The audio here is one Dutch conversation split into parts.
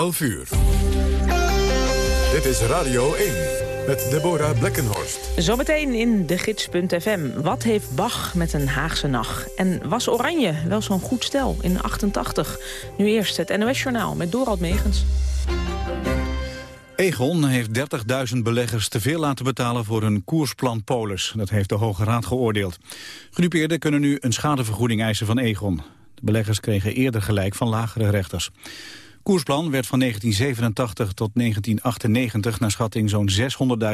11 uur. Dit is Radio 1 met Deborah Blekkenhorst. Zometeen in de gids.fm. Wat heeft Bach met een Haagse nacht? En was Oranje wel zo'n goed stel in 88? Nu eerst het NOS-journaal met Dorald Megens. Egon heeft 30.000 beleggers te veel laten betalen voor een koersplan Polis. Dat heeft de Hoge Raad geoordeeld. Gedupeerden kunnen nu een schadevergoeding eisen van Egon. De beleggers kregen eerder gelijk van lagere rechters. Koersplan werd van 1987 tot 1998 naar schatting zo'n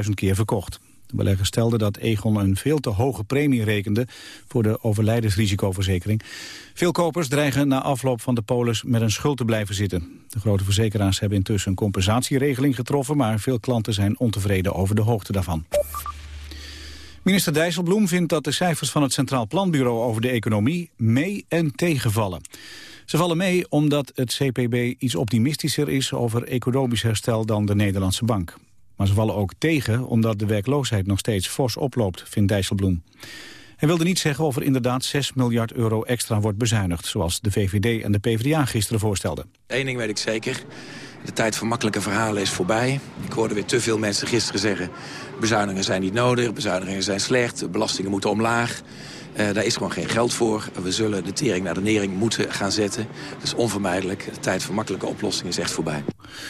600.000 keer verkocht. De belegger stelde dat Egon een veel te hoge premie rekende voor de overlijdensrisicoverzekering. Veel kopers dreigen na afloop van de polis met een schuld te blijven zitten. De grote verzekeraars hebben intussen een compensatieregeling getroffen, maar veel klanten zijn ontevreden over de hoogte daarvan. Minister Dijsselbloem vindt dat de cijfers van het Centraal Planbureau over de economie mee en tegenvallen. Ze vallen mee omdat het CPB iets optimistischer is over economisch herstel dan de Nederlandse Bank. Maar ze vallen ook tegen omdat de werkloosheid nog steeds fors oploopt, vindt Dijsselbloem. Hij wilde niet zeggen of er inderdaad 6 miljard euro extra wordt bezuinigd... zoals de VVD en de PvdA gisteren voorstelden. Eén ding weet ik zeker. De tijd van makkelijke verhalen is voorbij. Ik hoorde weer te veel mensen gisteren zeggen... bezuinigingen zijn niet nodig, bezuinigingen zijn slecht... belastingen moeten omlaag. Uh, daar is gewoon geen geld voor. We zullen de tering naar de nering moeten gaan zetten. Dat is onvermijdelijk. De tijd voor makkelijke oplossingen is echt voorbij.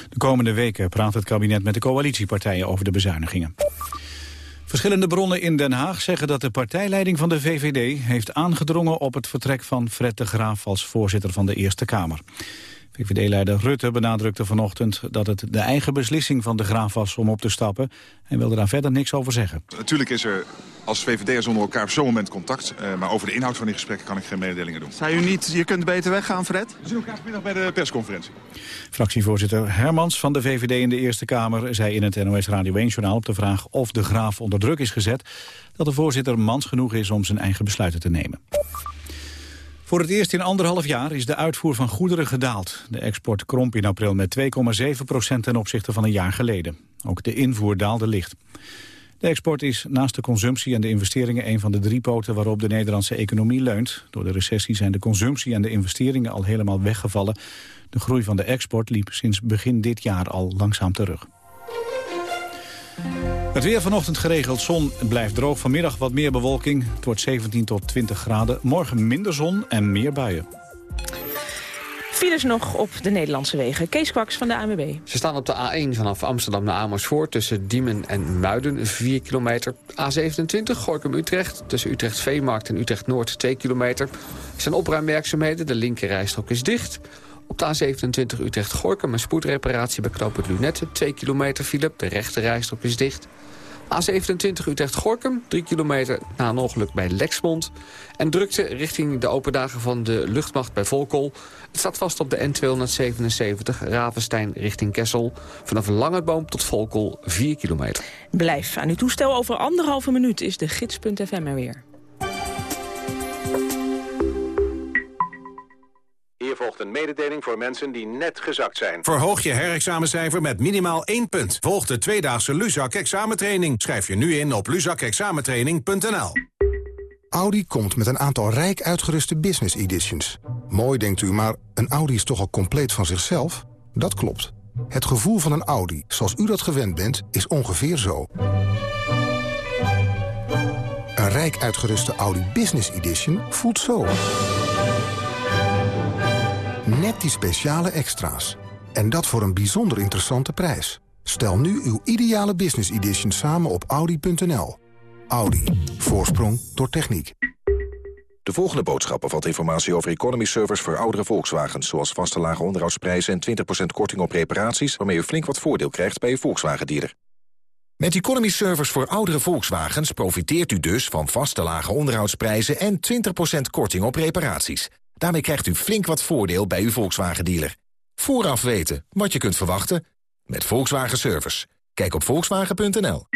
De komende weken praat het kabinet met de coalitiepartijen over de bezuinigingen. Verschillende bronnen in Den Haag zeggen dat de partijleiding van de VVD heeft aangedrongen op het vertrek van Fred de Graaf als voorzitter van de Eerste Kamer. VVD-leider Rutte benadrukte vanochtend dat het de eigen beslissing van de Graaf was om op te stappen. Hij wilde daar verder niks over zeggen. Natuurlijk is er als VVD'ers onder elkaar op zo'n moment contact. Uh, maar over de inhoud van die gesprekken kan ik geen mededelingen doen. Zei u niet, je kunt beter weggaan, Fred? We zien elkaar vanmiddag bij de persconferentie. Fractievoorzitter Hermans van de VVD in de Eerste Kamer zei in het NOS Radio 1-journaal op de vraag of de Graaf onder druk is gezet... dat de voorzitter mans genoeg is om zijn eigen besluiten te nemen. Voor het eerst in anderhalf jaar is de uitvoer van goederen gedaald. De export kromp in april met 2,7 procent ten opzichte van een jaar geleden. Ook de invoer daalde licht. De export is naast de consumptie en de investeringen een van de drie poten waarop de Nederlandse economie leunt. Door de recessie zijn de consumptie en de investeringen al helemaal weggevallen. De groei van de export liep sinds begin dit jaar al langzaam terug. Het weer vanochtend geregeld zon blijft droog. Vanmiddag wat meer bewolking. Het wordt 17 tot 20 graden. Morgen minder zon en meer buien. Files nog op de Nederlandse wegen. Kees Kwaks van de ANWB. Ze staan op de A1 vanaf Amsterdam naar Amersfoort... tussen Diemen en Muiden, 4 kilometer. A27, Gorkum-Utrecht, tussen Utrecht-Veemarkt en Utrecht-Noord, 2 kilometer. Er zijn opruimwerkzaamheden, de linkerrijstrook is dicht... Op de A27 Utrecht-Gorkum een spoedreparatie bij knooppunt Lunette. 2 kilometer file, de rechte rijstrook is dicht. A27 Utrecht-Gorkum, 3 kilometer na een ongeluk bij Lexmond. En drukte richting de open dagen van de luchtmacht bij Volkel. Het staat vast op de N277 Ravenstein richting Kessel. Vanaf Langeboom tot Volkel 4 kilometer. Blijf aan uw toestel. Over anderhalve minuut is de gids.fm er weer. Hier volgt een mededeling voor mensen die net gezakt zijn. Verhoog je herexamencijfer met minimaal 1 punt. Volg de tweedaagse Luzak examentraining. Schrijf je nu in op luzakexamentraining.nl. Audi komt met een aantal rijk uitgeruste business editions. Mooi denkt u, maar een Audi is toch al compleet van zichzelf? Dat klopt. Het gevoel van een Audi, zoals u dat gewend bent, is ongeveer zo. Een rijk uitgeruste Audi Business Edition voelt zo. Net die speciale extra's. En dat voor een bijzonder interessante prijs. Stel nu uw ideale business edition samen op Audi.nl. Audi. Voorsprong door techniek. De volgende boodschap bevat informatie over economy servers voor oudere Volkswagens... zoals vaste lage onderhoudsprijzen en 20% korting op reparaties... waarmee u flink wat voordeel krijgt bij uw Volkswagen-dealer. Met economy servers voor oudere Volkswagens profiteert u dus van vaste lage onderhoudsprijzen... en 20% korting op reparaties. Daarmee krijgt u flink wat voordeel bij uw Volkswagen-dealer. Vooraf weten wat je kunt verwachten met Volkswagen Service. Kijk op volkswagen.nl.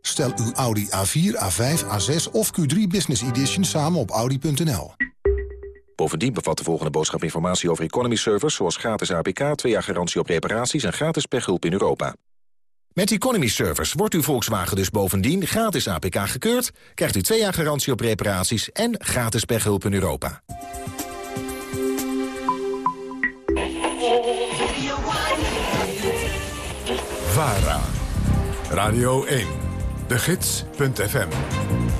Stel uw Audi A4, A5, A6 of Q3 Business Edition samen op audi.nl. Bovendien bevat de volgende boodschap informatie over economy servers... zoals gratis APK, 2 jaar garantie op reparaties en gratis pechhulp in Europa. Met Economy Servers wordt uw Volkswagen dus bovendien gratis APK gekeurd... krijgt u 2 jaar garantie op reparaties en gratis pechhulp in Europa. VARA. Radio 1. De Gids.fm.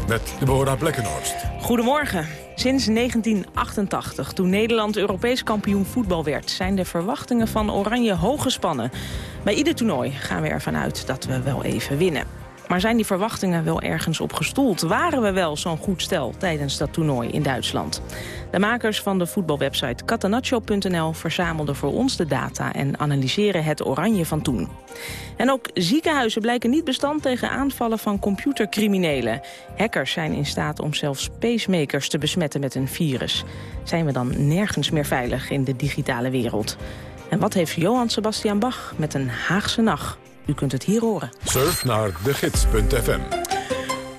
Met Deborah Blekkenhorst. Goedemorgen. Sinds 1988, toen Nederland Europees kampioen voetbal werd... zijn de verwachtingen van Oranje hoog gespannen. Bij ieder toernooi gaan we ervan uit dat we wel even winnen. Maar zijn die verwachtingen wel ergens op gestoeld? Waren we wel zo'n goed stel tijdens dat toernooi in Duitsland? De makers van de voetbalwebsite catenaccio.nl verzamelden voor ons de data... en analyseren het oranje van toen. En ook ziekenhuizen blijken niet bestand tegen aanvallen van computercriminelen. Hackers zijn in staat om zelfs pacemakers te besmetten met een virus. Zijn we dan nergens meer veilig in de digitale wereld? En wat heeft Johan Sebastian Bach met een Haagse nacht? U kunt het hier horen. Surf naar degids.fm.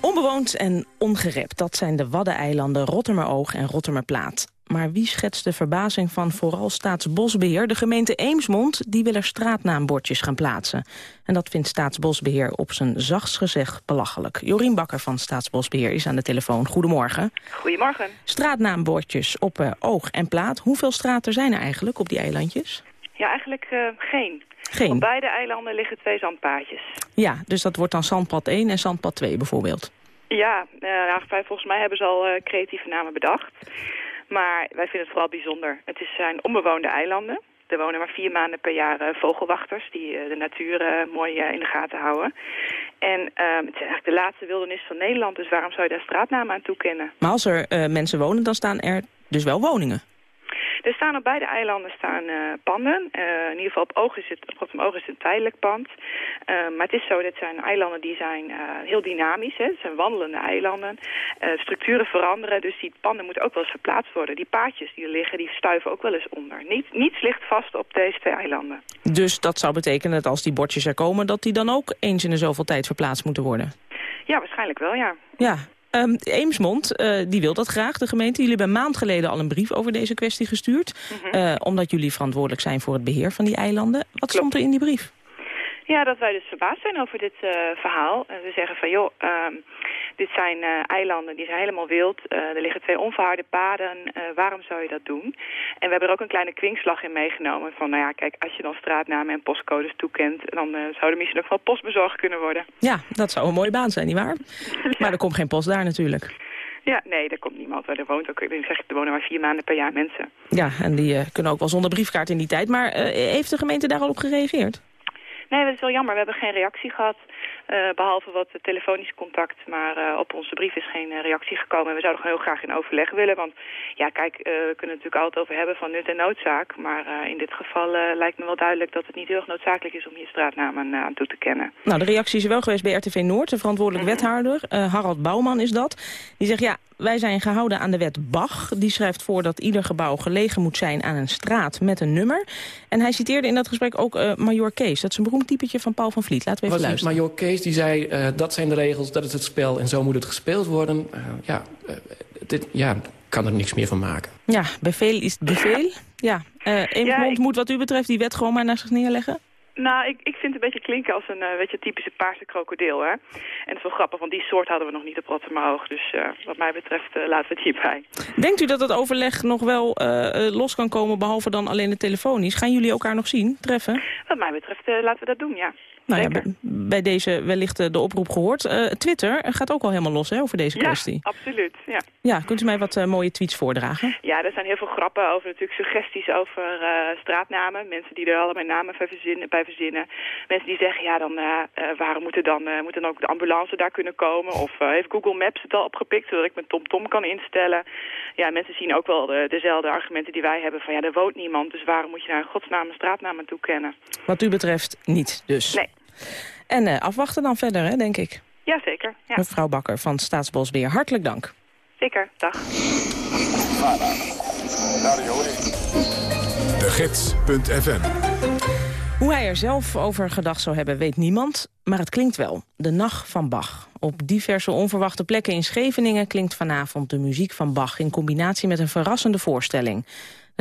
Onbewoond en ongerept, dat zijn de Waddeneilanden Rottermeroog en Rottermerplaat. Maar wie schetst de verbazing van vooral Staatsbosbeheer? De gemeente Eemsmond die wil er straatnaambordjes gaan plaatsen. En dat vindt Staatsbosbeheer op zijn zachts gezegd belachelijk. Jorien Bakker van Staatsbosbeheer is aan de telefoon. Goedemorgen. Goedemorgen. Straatnaambordjes op uh, oog en plaat. Hoeveel straten zijn er eigenlijk op die eilandjes? Ja, eigenlijk uh, geen. Geen? Op beide eilanden liggen twee zandpaadjes. Ja, dus dat wordt dan zandpad 1 en zandpad 2 bijvoorbeeld? Ja, uh, volgens mij hebben ze al uh, creatieve namen bedacht. Maar wij vinden het vooral bijzonder. Het is, zijn onbewoonde eilanden. Er wonen maar vier maanden per jaar vogelwachters die de natuur mooi in de gaten houden. En het is eigenlijk de laatste wildernis van Nederland, dus waarom zou je daar straatnamen aan toekennen? Maar als er mensen wonen, dan staan er dus wel woningen? Er staan op beide eilanden staan uh, panden. Uh, in ieder geval op Oog is het, op Oog is het een tijdelijk pand. Uh, maar het is zo, dit zijn eilanden die zijn heel dynamisch. Hè. Het zijn wandelende eilanden. structuren veranderen, dus die panden moeten ook wel eens verplaatst worden. Die paadjes die er liggen, die stuiven ook wel eens onder. Niet, niets ligt vast op deze twee eilanden. Dus dat zou betekenen dat als die bordjes er komen... dat die dan ook eens in de zoveel tijd verplaatst moeten worden? Ja, waarschijnlijk wel, ja. Ja, Um, Eemsmond, uh, die wil dat graag, de gemeente. Jullie hebben een maand geleden al een brief over deze kwestie gestuurd. Mm -hmm. uh, omdat jullie verantwoordelijk zijn voor het beheer van die eilanden. Wat Klopt. stond er in die brief? Ja, dat wij dus verbaasd zijn over dit uh, verhaal. En we zeggen van, joh, um, dit zijn uh, eilanden, die zijn helemaal wild. Uh, er liggen twee onverharde paden. waarom zou je dat doen? En we hebben er ook een kleine kwinkslag in meegenomen. Van, nou ja, kijk, als je dan straatnamen en postcodes toekent... dan zou er misschien ook wel postbezorgd kunnen worden. Ja, dat zou een mooie baan zijn, nietwaar? ja. Maar er komt geen post daar natuurlijk. Ja, nee, er komt niemand. Er woont ook, ik zeg, er wonen maar vier maanden per jaar mensen. Ja, en die kunnen ook wel zonder briefkaart in die tijd. Maar heeft de gemeente daar al op gereageerd? Nee, dat is wel jammer. We hebben geen reactie gehad. Uh, behalve wat telefonisch contact. Maar uh, op onze brief is geen uh, reactie gekomen. En we zouden gewoon heel graag in overleg willen. Want ja, kijk, we kunnen het natuurlijk altijd over hebben van nut en noodzaak. Maar in dit geval lijkt me wel duidelijk dat het niet heel erg noodzakelijk is om hier straatnamen aan toe te kennen. Nou, de reactie is wel geweest bij RTV Noord. De verantwoordelijk mm -hmm. wethouder, Harald Bouwman is dat. Die zegt, ja, wij zijn gehouden aan de wet Bach. Die schrijft voor dat ieder gebouw gelegen moet zijn aan een straat met een nummer. En hij citeerde in dat gesprek ook uh, Major Kees. Dat is een beroemd typetje van Paul van Vliet. Laten we even Was luisteren. Major Kees die zei, uh, dat zijn de regels, dat is het spel en zo moet het gespeeld worden. Uh, ja, dit, ja, kan er niks meer van maken. Ja, bevel is bevel. Ja, Eemsmond ja, ik... moet wat u betreft die wet gewoon maar naar zich neerleggen. Nou, ik, ik vind het een beetje klinken als een uh, weet je, typische paarse krokodil. Hè? En het is wel grappig, want die soort hadden we nog niet op Rotterdam Dus uh, wat mij betreft uh, laten we het hierbij. Denkt u dat het overleg nog wel los kan komen, behalve dan alleen de telefonisch? Gaan jullie elkaar nog zien, treffen? Wat mij betreft laten we dat doen, ja. Nou ja, bij deze wellicht de oproep gehoord. Uh, Twitter gaat ook al helemaal los hè, over deze kwestie. Ja, absoluut. Ja, ja kunt u mij wat uh, mooie tweets voordragen? Ja, er zijn heel veel grappen over, natuurlijk suggesties over uh, straatnamen. Mensen die er allemaal namen bij verzinnen, bij verzinnen. Mensen die zeggen, ja, dan waarom moet, er dan, moet dan ook de ambulance daar kunnen komen? Of heeft Google Maps het al opgepikt, zodat ik mijn TomTom kan instellen? Ja, mensen zien ook wel de, dezelfde argumenten die wij hebben van, ja, er woont niemand. Dus waarom moet je daar een godsnaam een straatnaam aan toekennen? Wat u betreft niet dus? Nee. En uh, afwachten dan verder, hè, denk ik. Jazeker. Ja. Mevrouw Bakker van Staatsbosbeheer, hartelijk dank. Zeker, dag. De Gids.fm Hoe hij er zelf over gedacht zou hebben, weet niemand. Maar het klinkt wel. De Nacht van Bach. Op diverse onverwachte plekken in Scheveningen klinkt vanavond de muziek van Bach... in combinatie met een verrassende voorstelling.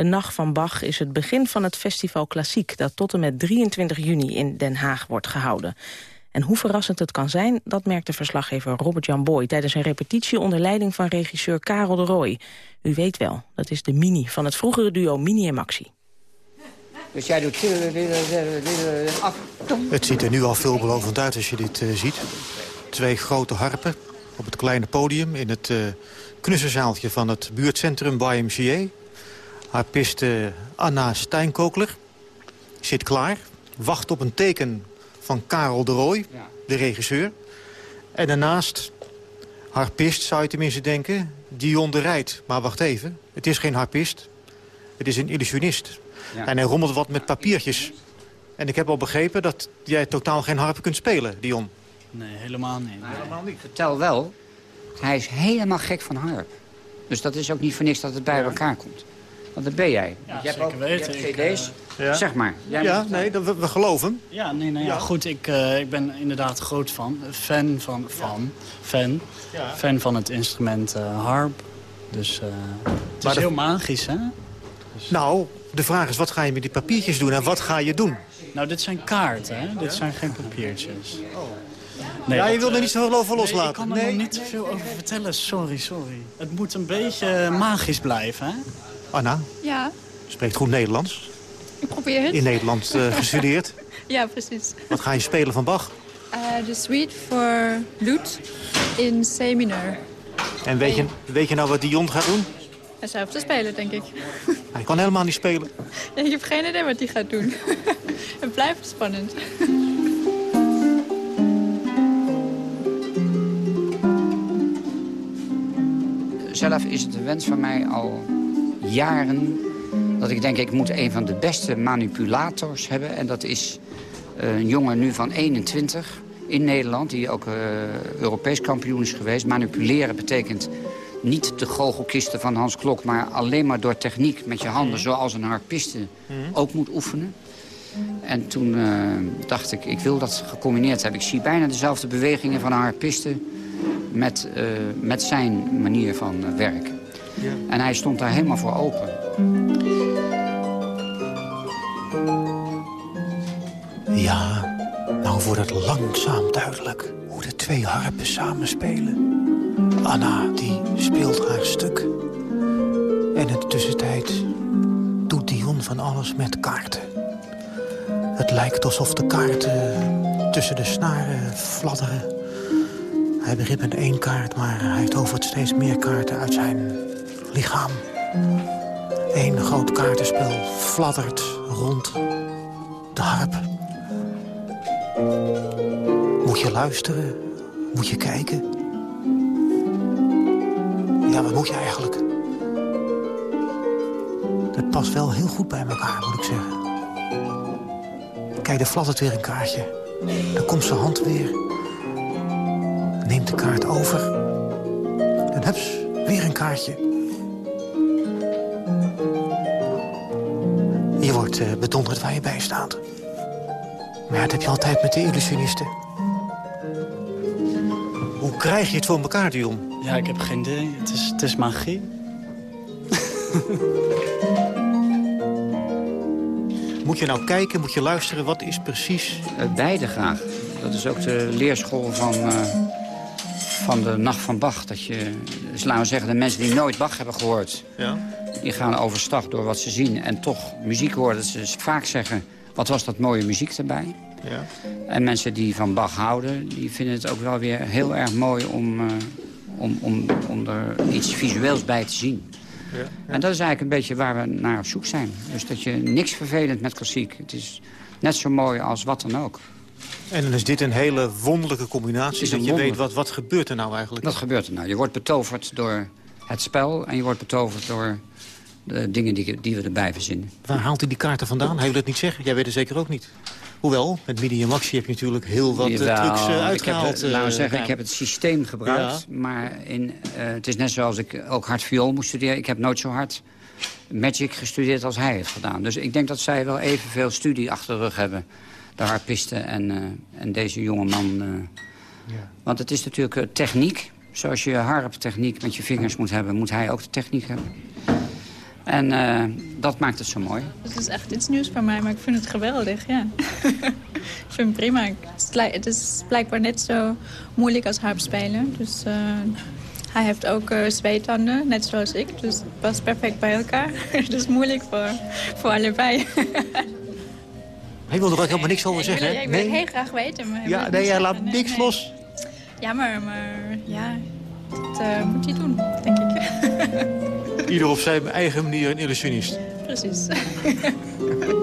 De Nacht van Bach is het begin van het festival Klassiek... dat tot en met 23 juni in Den Haag wordt gehouden. En hoe verrassend het kan zijn, dat merkte verslaggever Robert-Jan Boy... tijdens een repetitie onder leiding van regisseur Karel de Roy. U weet wel, dat is de mini van het vroegere duo Mini en Maxi. Dus jij doet... Het ziet er nu al veelbelovend uit als je dit uh, ziet. Twee grote harpen op het kleine podium in het uh, knusserzaaltje van het buurtcentrum YMCA. Harpiste Anna Steinkokler zit klaar, wacht op een teken van Karel de Rooij, de regisseur. En daarnaast, harpist zou je tenminste denken, Dion de Rijt. Maar wacht even, het is geen harpist, het is een illusionist. En hij rommelt wat met papiertjes. En ik heb al begrepen dat jij totaal geen harp kunt spelen, Dion. Nee, helemaal niet. helemaal niet. Vertel wel, hij is helemaal gek van harp. Dus dat is ook niet voor niks dat het bij elkaar komt. Want dat ben jij. Ja, je hebt zeker weten. Je hebt cd's. Ja. Zeg maar. ja, nee, we, we geloven. Ja, nee, nee, ja. goed. Ik, uh, ik ben inderdaad groot fan. Fan van, van fan. Ja. Fan van het instrument uh, harp. Dus uh, het maar is heel magisch, hè? Dus... Nou, de vraag is, wat ga je met die papiertjes doen en wat ga je doen? Nou, dit zijn kaarten, hè? Dit zijn geen papiertjes. Oh. Nee, ja, je wil er niet zo veel over loslaten. ik kan er nog niet veel over vertellen. Sorry, sorry. Het moet een beetje magisch blijven, hè? Anna? Ja? Spreekt goed Nederlands. Ik probeer het. In Nederland uh, gestudeerd. ja, precies. Wat ga je spelen van Bach? Uh, de suite voor Lute in C. En weet je, weet je nou wat Dion gaat doen? Hij zou te spelen, denk ik. Hij kan helemaal niet spelen. Ja, ik heb geen idee wat hij gaat doen. het blijft spannend. Zelf is het een wens van mij al jaren dat ik denk, ik moet een van de beste manipulators hebben. En dat is eh, een jongen nu van 21 in Nederland, die ook uh, Europees kampioen is geweest. Manipuleren betekent niet de goochelkisten van Hans Klok... maar alleen maar door techniek met je handen, mhm. zoals een harpiste mhm. ook moet oefenen. En toen uh, dacht ik, ik wil dat gecombineerd hebben. Ik zie bijna dezelfde bewegingen van een harpiste met, uh, met zijn manier van werken. En hij stond daar helemaal voor open. Ja, nou wordt het langzaam duidelijk hoe de twee harpen samenspelen. Anna, die speelt haar stuk. En in de tussentijd doet Dion van alles met kaarten. Het lijkt alsof de kaarten tussen de snaren fladderen. Hij begint met één kaart, maar hij tovert steeds meer kaarten uit zijn lichaam. Eén groot kaartenspel fladdert rond de harp. Moet je luisteren? Moet je kijken? Ja, wat moet je eigenlijk? Het past wel heel goed bij elkaar, moet ik zeggen. Kijk, er fladdert weer een kaartje. Dan komt zijn hand weer. Neemt de kaart over. En hups, weer een kaartje. Wordt uh, bedonderd waar je bij staat. Maar ja, dat heb je altijd met de illusionisten. Hoe krijg je het voor elkaar, Dion? Ja, ik heb geen idee. Het is, het is magie. moet je nou kijken, moet je luisteren, wat is precies... Uh, beide graag. Dat is ook de leerschool van, uh, van de Nacht van Bach. Dat je, dus laten we zeggen, de mensen die nooit Bach hebben gehoord... Ja die gaan overstag door wat ze zien en toch muziek horen. Dat ze vaak zeggen, wat was dat mooie muziek erbij. Ja. En mensen die van Bach houden, die vinden het ook wel weer heel erg mooi om, uh, om, om, om er iets visueels bij te zien. Ja, ja. En dat is eigenlijk een beetje waar we naar op zoek zijn. Dus dat je niks vervelend met klassiek. Het is net zo mooi als wat dan ook. En dan is dit een hele wonderlijke combinatie. Dat je weet, wat, wat gebeurt er nou eigenlijk? Wat gebeurt er nou? Je wordt betoverd door het spel en je wordt betoverd door de dingen die, die we erbij verzinnen. Waar haalt u die kaarten vandaan? Hij wil het niet zeggen. Jij weet het zeker ook niet. Hoewel, met Midi en Maxi heb je natuurlijk heel wat Jawel, uh, trucs uh, uitgehaald. Ik heb, uh, zeggen, ik heb het systeem gebruikt. Maar in, het is net zoals ik ook hard viool moest studeren. Ik heb nooit zo hard Magic gestudeerd als hij heeft gedaan. Dus ik denk dat zij wel evenveel studie achter de rug hebben. De harpisten en, en deze jonge man. Ja. Want het is natuurlijk techniek. Zoals je harptechniek met je vingers moet hebben... moet hij ook de techniek hebben. En uh, dat maakt het zo mooi. Het is echt iets nieuws voor mij, maar ik vind het geweldig, ja. ik vind het prima. Het is blijkbaar net zo moeilijk als harpspelen. Dus uh, hij heeft ook uh, zweetanden, net zoals ik. Dus het past perfect bij elkaar. het is moeilijk voor, voor allebei. Hij wilde er ook helemaal niks over zeggen, ik wil, hè? ik wil het heel graag weten. Maar hij Ja, nee, hij laat niks los. Jammer, maar ja, dat eh, moet hij doen, denk ik. Ieder op zijn eigen manier een illusionist. Precies.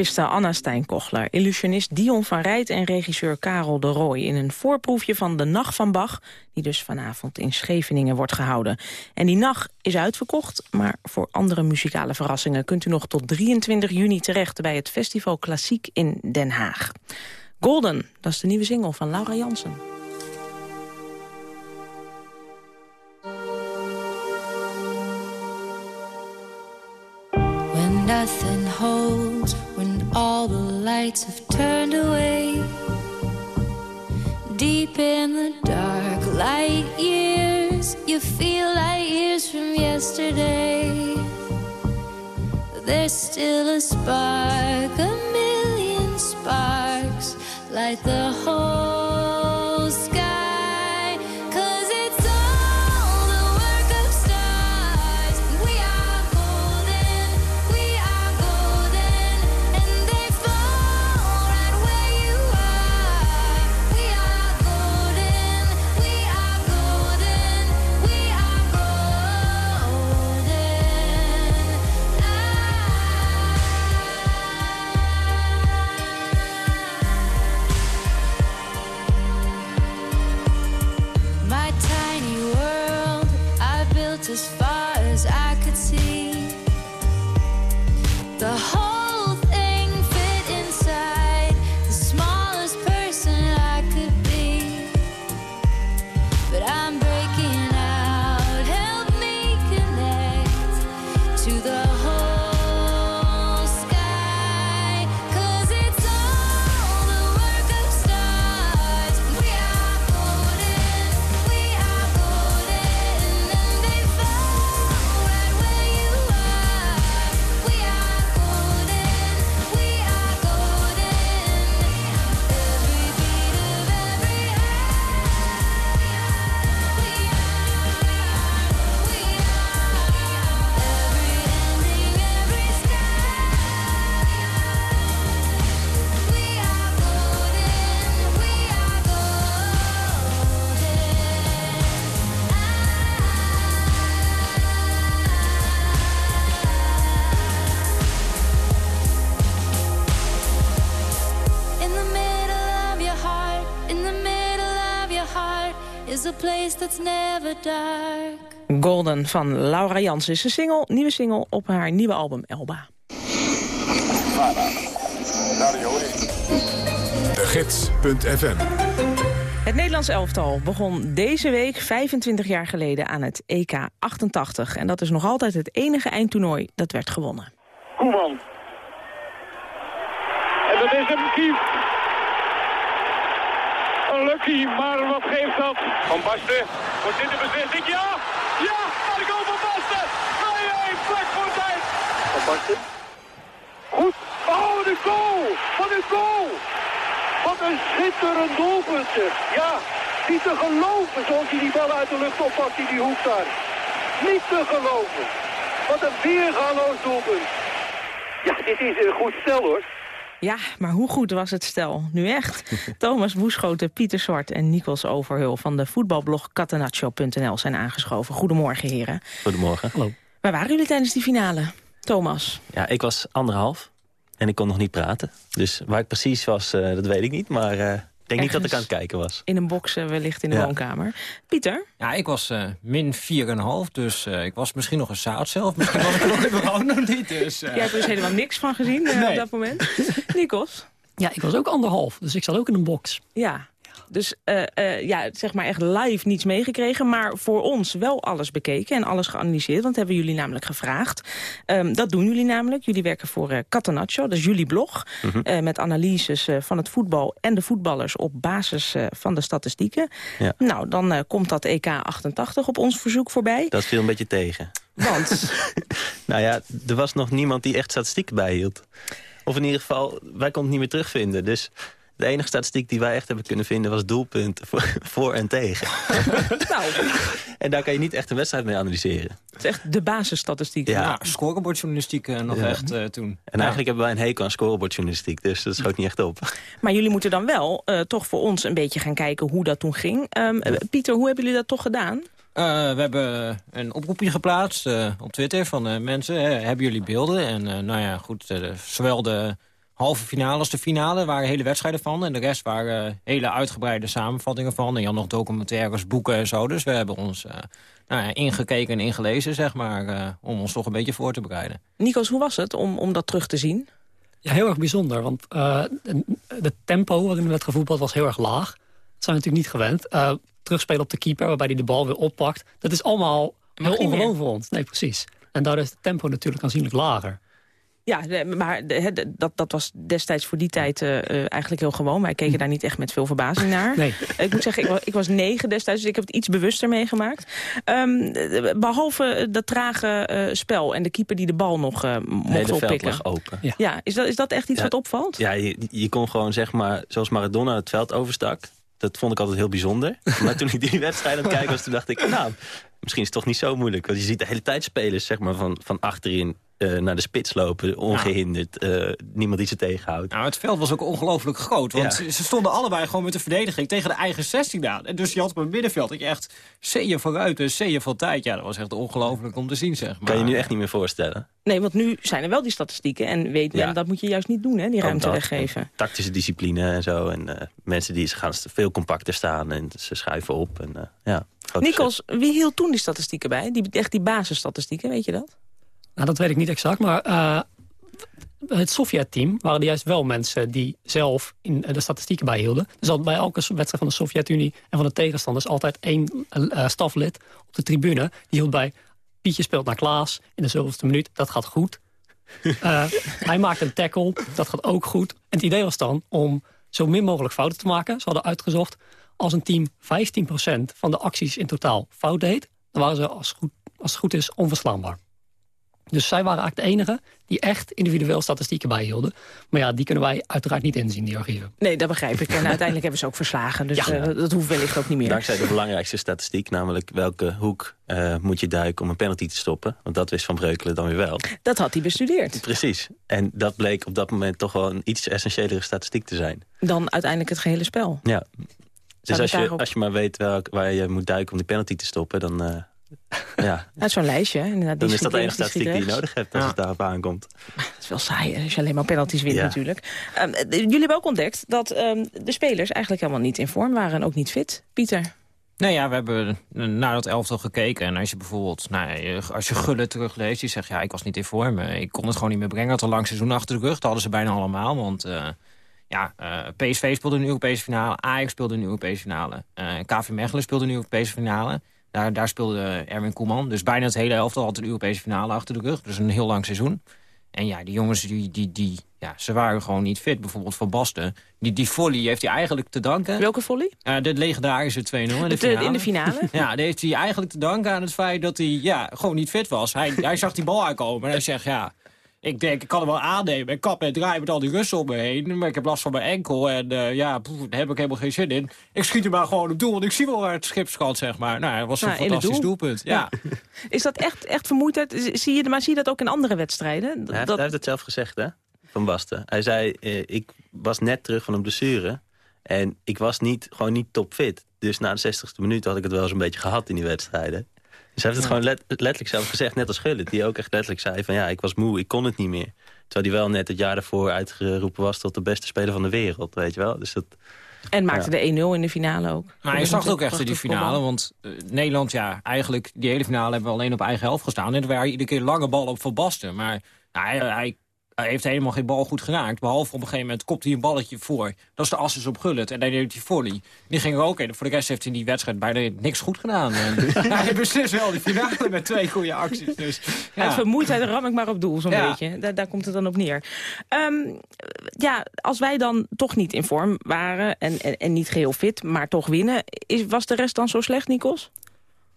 Harpiste Anna Steinkochler, illusionist Dion van Rijt en regisseur Karel de Rooij... in een voorproefje van De Nacht van Bach, die dus vanavond in Scheveningen wordt gehouden. En die nacht is uitverkocht, maar voor andere muzikale verrassingen... kunt u nog tot 23 juni terecht bij het Festival Klassiek in Den Haag. Golden, dat is de nieuwe single van Laura Jansen. All the lights have turned away. Deep in the dark, light years, you feel light years from yesterday. There's still a spark, a million sparks, light the whole Golden van Laura Jansen is een single, nieuwe single op haar nieuwe album Elba. De Gids.fm Het Nederlands elftal begon deze week 25 jaar geleden aan het EK 88. En dat is nog altijd het enige eindtoernooi dat werd gewonnen. Koeman. En dat is hem. Een lucky, maar wat geeft dat? Van Basten. Wordt dit de beslissing? Ja! Ja! Maar de goal van Basten! 2-1, vlak voor tijd. Van Basten. Goed. Oh, de goal! Wat een goal! Wat een schitterend doelpunt, zeg. Ja, niet te geloven zoals hij die bal uit de lucht oppakt in die hoek daar. Niet te geloven. Wat een weergaloos doelpunt. Ja, dit is een goed stel hoor. Ja, maar hoe goed was het stel? Nu echt. Thomas Boeschoten, Pieter Zwart en Nikos Overhul... van de voetbalblog catenaccio.nl zijn aangeschoven. Goedemorgen, heren. Goedemorgen. Hallo. Waar waren jullie tijdens die finale? Thomas? Ja, ik was anderhalf en ik kon nog niet praten. Dus waar ik precies was, eh, dat weet ik niet. Maar eh, ik denk niet dat ik aan het kijken was. In een box eh, wellicht in de Ja. woonkamer. Pieter? Ja, ik was eh, min 4,5, dus eh, ik was misschien nog een zout zelf. Misschien was ik nog überhaupt nog niet. Dus. Jij hebt er dus helemaal niks van gezien eh, Nee. op dat moment. Nikos? Ja, ik was ook anderhalf, dus ik zat ook in een box. Ja, dus eh, eh, ja, zeg maar echt live niets meegekregen... maar voor ons wel alles bekeken en alles geanalyseerd. Want dat hebben jullie namelijk gevraagd. Ehm, dat doen jullie namelijk. Jullie werken voor eh Catenaccio, dat is jullie blog... Mhm. met analyses van het voetbal en de voetballers... op basis van de statistieken. Ja. Nou, dan komt dat EK 88 op ons verzoek voorbij. Dat viel een beetje tegen. Want? nou ja, er was nog niemand die echt statistieken bijhield. Of in ieder geval, wij konden het niet meer terugvinden. Dus De enige statistiek die wij echt hebben kunnen vinden was doelpunt voor, voor en tegen. nou. En daar kan je niet echt een wedstrijd mee analyseren. Het is echt de basisstatistiek. Ja. Ja, scorebordjournalistiek eh, nog Ja. echt eh, toen. En eigenlijk hebben wij een hekel aan scorebordjournalistiek, dus dat schoot niet echt op. Maar jullie moeten dan wel eh, toch voor ons een beetje gaan kijken hoe dat toen ging. Ehm, eh, Pieter, hoe hebben jullie dat toch gedaan? Eh, we hebben een oproepje geplaatst eh, op Twitter van eh, mensen. eh, hebben jullie beelden? En eh, nou ja, goed, eh, zowel de halve finale als de finale waren hele wedstrijden van. En de rest waren eh, hele uitgebreide samenvattingen van. En je had nog documentaires, boeken en zo. Dus we hebben ons eh, nou ja, ingekeken en ingelezen, zeg maar, eh, om ons toch een beetje voor te bereiden. Nikos, hoe was het om, om dat terug te zien? Ja, heel erg bijzonder. Want uh, de tempo waarin werd gevoetbald was heel erg laag. Dat zijn we natuurlijk niet gewend. Uh, terugspelen op de keeper, waarbij hij de bal weer oppakt. Dat is allemaal heel ongewoon voor ons. Nee, precies. En daardoor is het tempo natuurlijk aanzienlijk lager. Ja, maar dat, dat was destijds voor die tijd uh, eigenlijk heel gewoon. Wij keken daar niet echt met veel verbazing naar. Nee. Ik moet zeggen, ik was, ik was negen destijds, dus ik heb het iets bewuster meegemaakt. Um, behalve dat trage uh, spel en de keeper die de bal nog uh, mocht oppikken. lag open. Ja, ja is, dat, is dat echt iets ja, wat opvalt? Ja, je, je kon gewoon zeg maar, zoals Maradona het veld overstak. Dat vond ik altijd heel bijzonder. maar toen ik die wedstrijd aan het kijken was, toen dacht ik... nou, misschien is het toch niet zo moeilijk. Want je ziet de hele tijd spelers zeg maar, van, van achterin uh, naar de spits lopen, ongehinderd. Uh, niemand die ze tegenhoudt. Nou, het veld was ook ongelooflijk groot. Want ja. ze stonden allebei gewoon met de verdediging tegen de eigen 16 aan. En dus je had op het middenveld dat je echt zeeën vooruit en zeeën van tijd. Ja, dat was echt ongelooflijk om te zien, zeg maar. Kan je nu echt niet meer voorstellen? Nee, want nu zijn er wel die statistieken. En weet men, ja. dat moet je juist niet doen, hè, die ruimte dat, weggeven. Tactische discipline en zo. En uh, mensen die gaan veel compacter staan en ze schuiven op. En, uh, ja, Nikos, wie hield toen die statistieken bij? Die, echt die basisstatistieken, weet je dat? Nou, dat weet ik niet exact, maar uh, het Sovjet-team waren er juist wel mensen die zelf in de statistieken bijhielden. Dus bij elke wedstrijd van de Sovjet-Unie en van de tegenstanders altijd één uh, staflid op de tribune. Die hield bij Pietje speelt naar Klaas in de zoveelste minuut, dat gaat goed. Uh, hij maakt een tackle, dat gaat ook goed. En het idee was dan om zo min mogelijk fouten te maken. Ze hadden uitgezocht, als een team 15% van de acties in totaal fout deed... dan waren ze als, goed, als het goed is onverslaanbaar. Dus zij waren eigenlijk de enigen die echt individueel statistieken bijhielden. Maar ja, die kunnen wij uiteraard niet inzien, die archieven. Nee, dat begrijp ik. En uiteindelijk hebben ze ook verslagen. Dus ja. uh, dat hoeft wellicht ook niet meer. Dankzij de belangrijkste statistiek, namelijk welke hoek uh, moet je duiken om een penalty te stoppen. Want dat wist Van Breukelen dan weer wel. Dat had hij bestudeerd. Precies. En dat bleek op dat moment toch wel een iets essentiëlere statistiek te zijn. Dan uiteindelijk het gehele spel. Ja. Dus als je, daarop... als je maar weet welk, waar je moet duiken om die penalty te stoppen, dan... Uh, ja. Uit zo'n lijstje. Inderdaad, dan is dat de enige statistiek die je nodig hebt als ja. het daarop aankomt. Het is wel saai als je alleen maar penalties wint ja. natuurlijk. Um, jullie hebben ook ontdekt dat um, de spelers eigenlijk helemaal niet in vorm waren en ook niet fit. Pieter? Nee, ja, we hebben naar dat elftal gekeken. En als je bijvoorbeeld, nou, als je Gullen terugleest... die zegt, ja, ik was niet in vorm. Ik kon het gewoon niet meer brengen. Had een lang seizoen achter de rug. Dat hadden ze bijna allemaal, want... Uh, ja, uh, PSV speelde een Europese finale. Ajax speelde een Europese finale. Uh, KV Mechelen speelde een Europese finale. Daar, daar speelde Erwin Koeman. Dus bijna het hele elftal had een Europese finale achter de rug. Dus een heel lang seizoen. En ja, die jongens, die, die, die, ja, ze waren gewoon niet fit. Bijvoorbeeld Van Basten. Die, die volley heeft hij eigenlijk te danken. Welke volley? Uh, de legendarische 2-0 in de finale. In de finale? ja, die heeft hij eigenlijk te danken aan het feit dat hij ja, gewoon niet fit was. Hij, hij zag die bal aankomen en hij zegt, ja... Ik denk, ik kan hem wel aannemen. Ik kap en draai met al die Russen om me heen. Maar ik heb last van mijn enkel. En uh, ja, poef, daar heb ik helemaal geen zin in. Ik schiet hem maar gewoon op doel. Want ik zie wel waar het schip schat, zeg maar. Nou, dat was een nou, fantastisch doel. doelpunt. Ja. ja. Is dat echt, echt vermoeidheid? Zie je, maar zie je dat ook in andere wedstrijden? Hij, dat... hij heeft het zelf gezegd, hè? Van Basten. Hij zei, eh, ik was net terug van een blessure. En ik was niet, gewoon niet topfit. Dus na de 60ste minuut had ik het wel eens een beetje gehad in die wedstrijden. Hij heeft het gewoon let, letterlijk zelf gezegd, net als Gullit. Die ook echt letterlijk zei van ja, ik was moe, ik kon het niet meer. Terwijl hij wel net het jaar daarvoor uitgeroepen was tot de beste speler van de wereld, weet je wel. Dus dat, en maakte ja. de 1-0 in de finale ook. Maar je zag het ook echt in die finale, want uh, Nederland, ja, eigenlijk die hele finale hebben we alleen op eigen helft gestaan. En er waren iedere keer lange ballen op Van Basten. Maar nou, hij, hij hij heeft helemaal geen bal goed geraakt. Behalve op een gegeven moment kopt hij een balletje voor. Dat is de asses op Gullit. En dan deed hij volley. Die ging er ook in. Voor de rest heeft hij in die wedstrijd bijna niks goed gedaan. En hij beslist wel die finale met twee goede acties. Dus, ja. Uit vermoeidheid ram ik maar op doel, zo'n ja. beetje. Daar, daar, komt het dan op neer. Um, ja, als wij dan toch niet in vorm waren en, en, en niet geheel fit, maar toch winnen... Is, was de rest dan zo slecht, Nikos?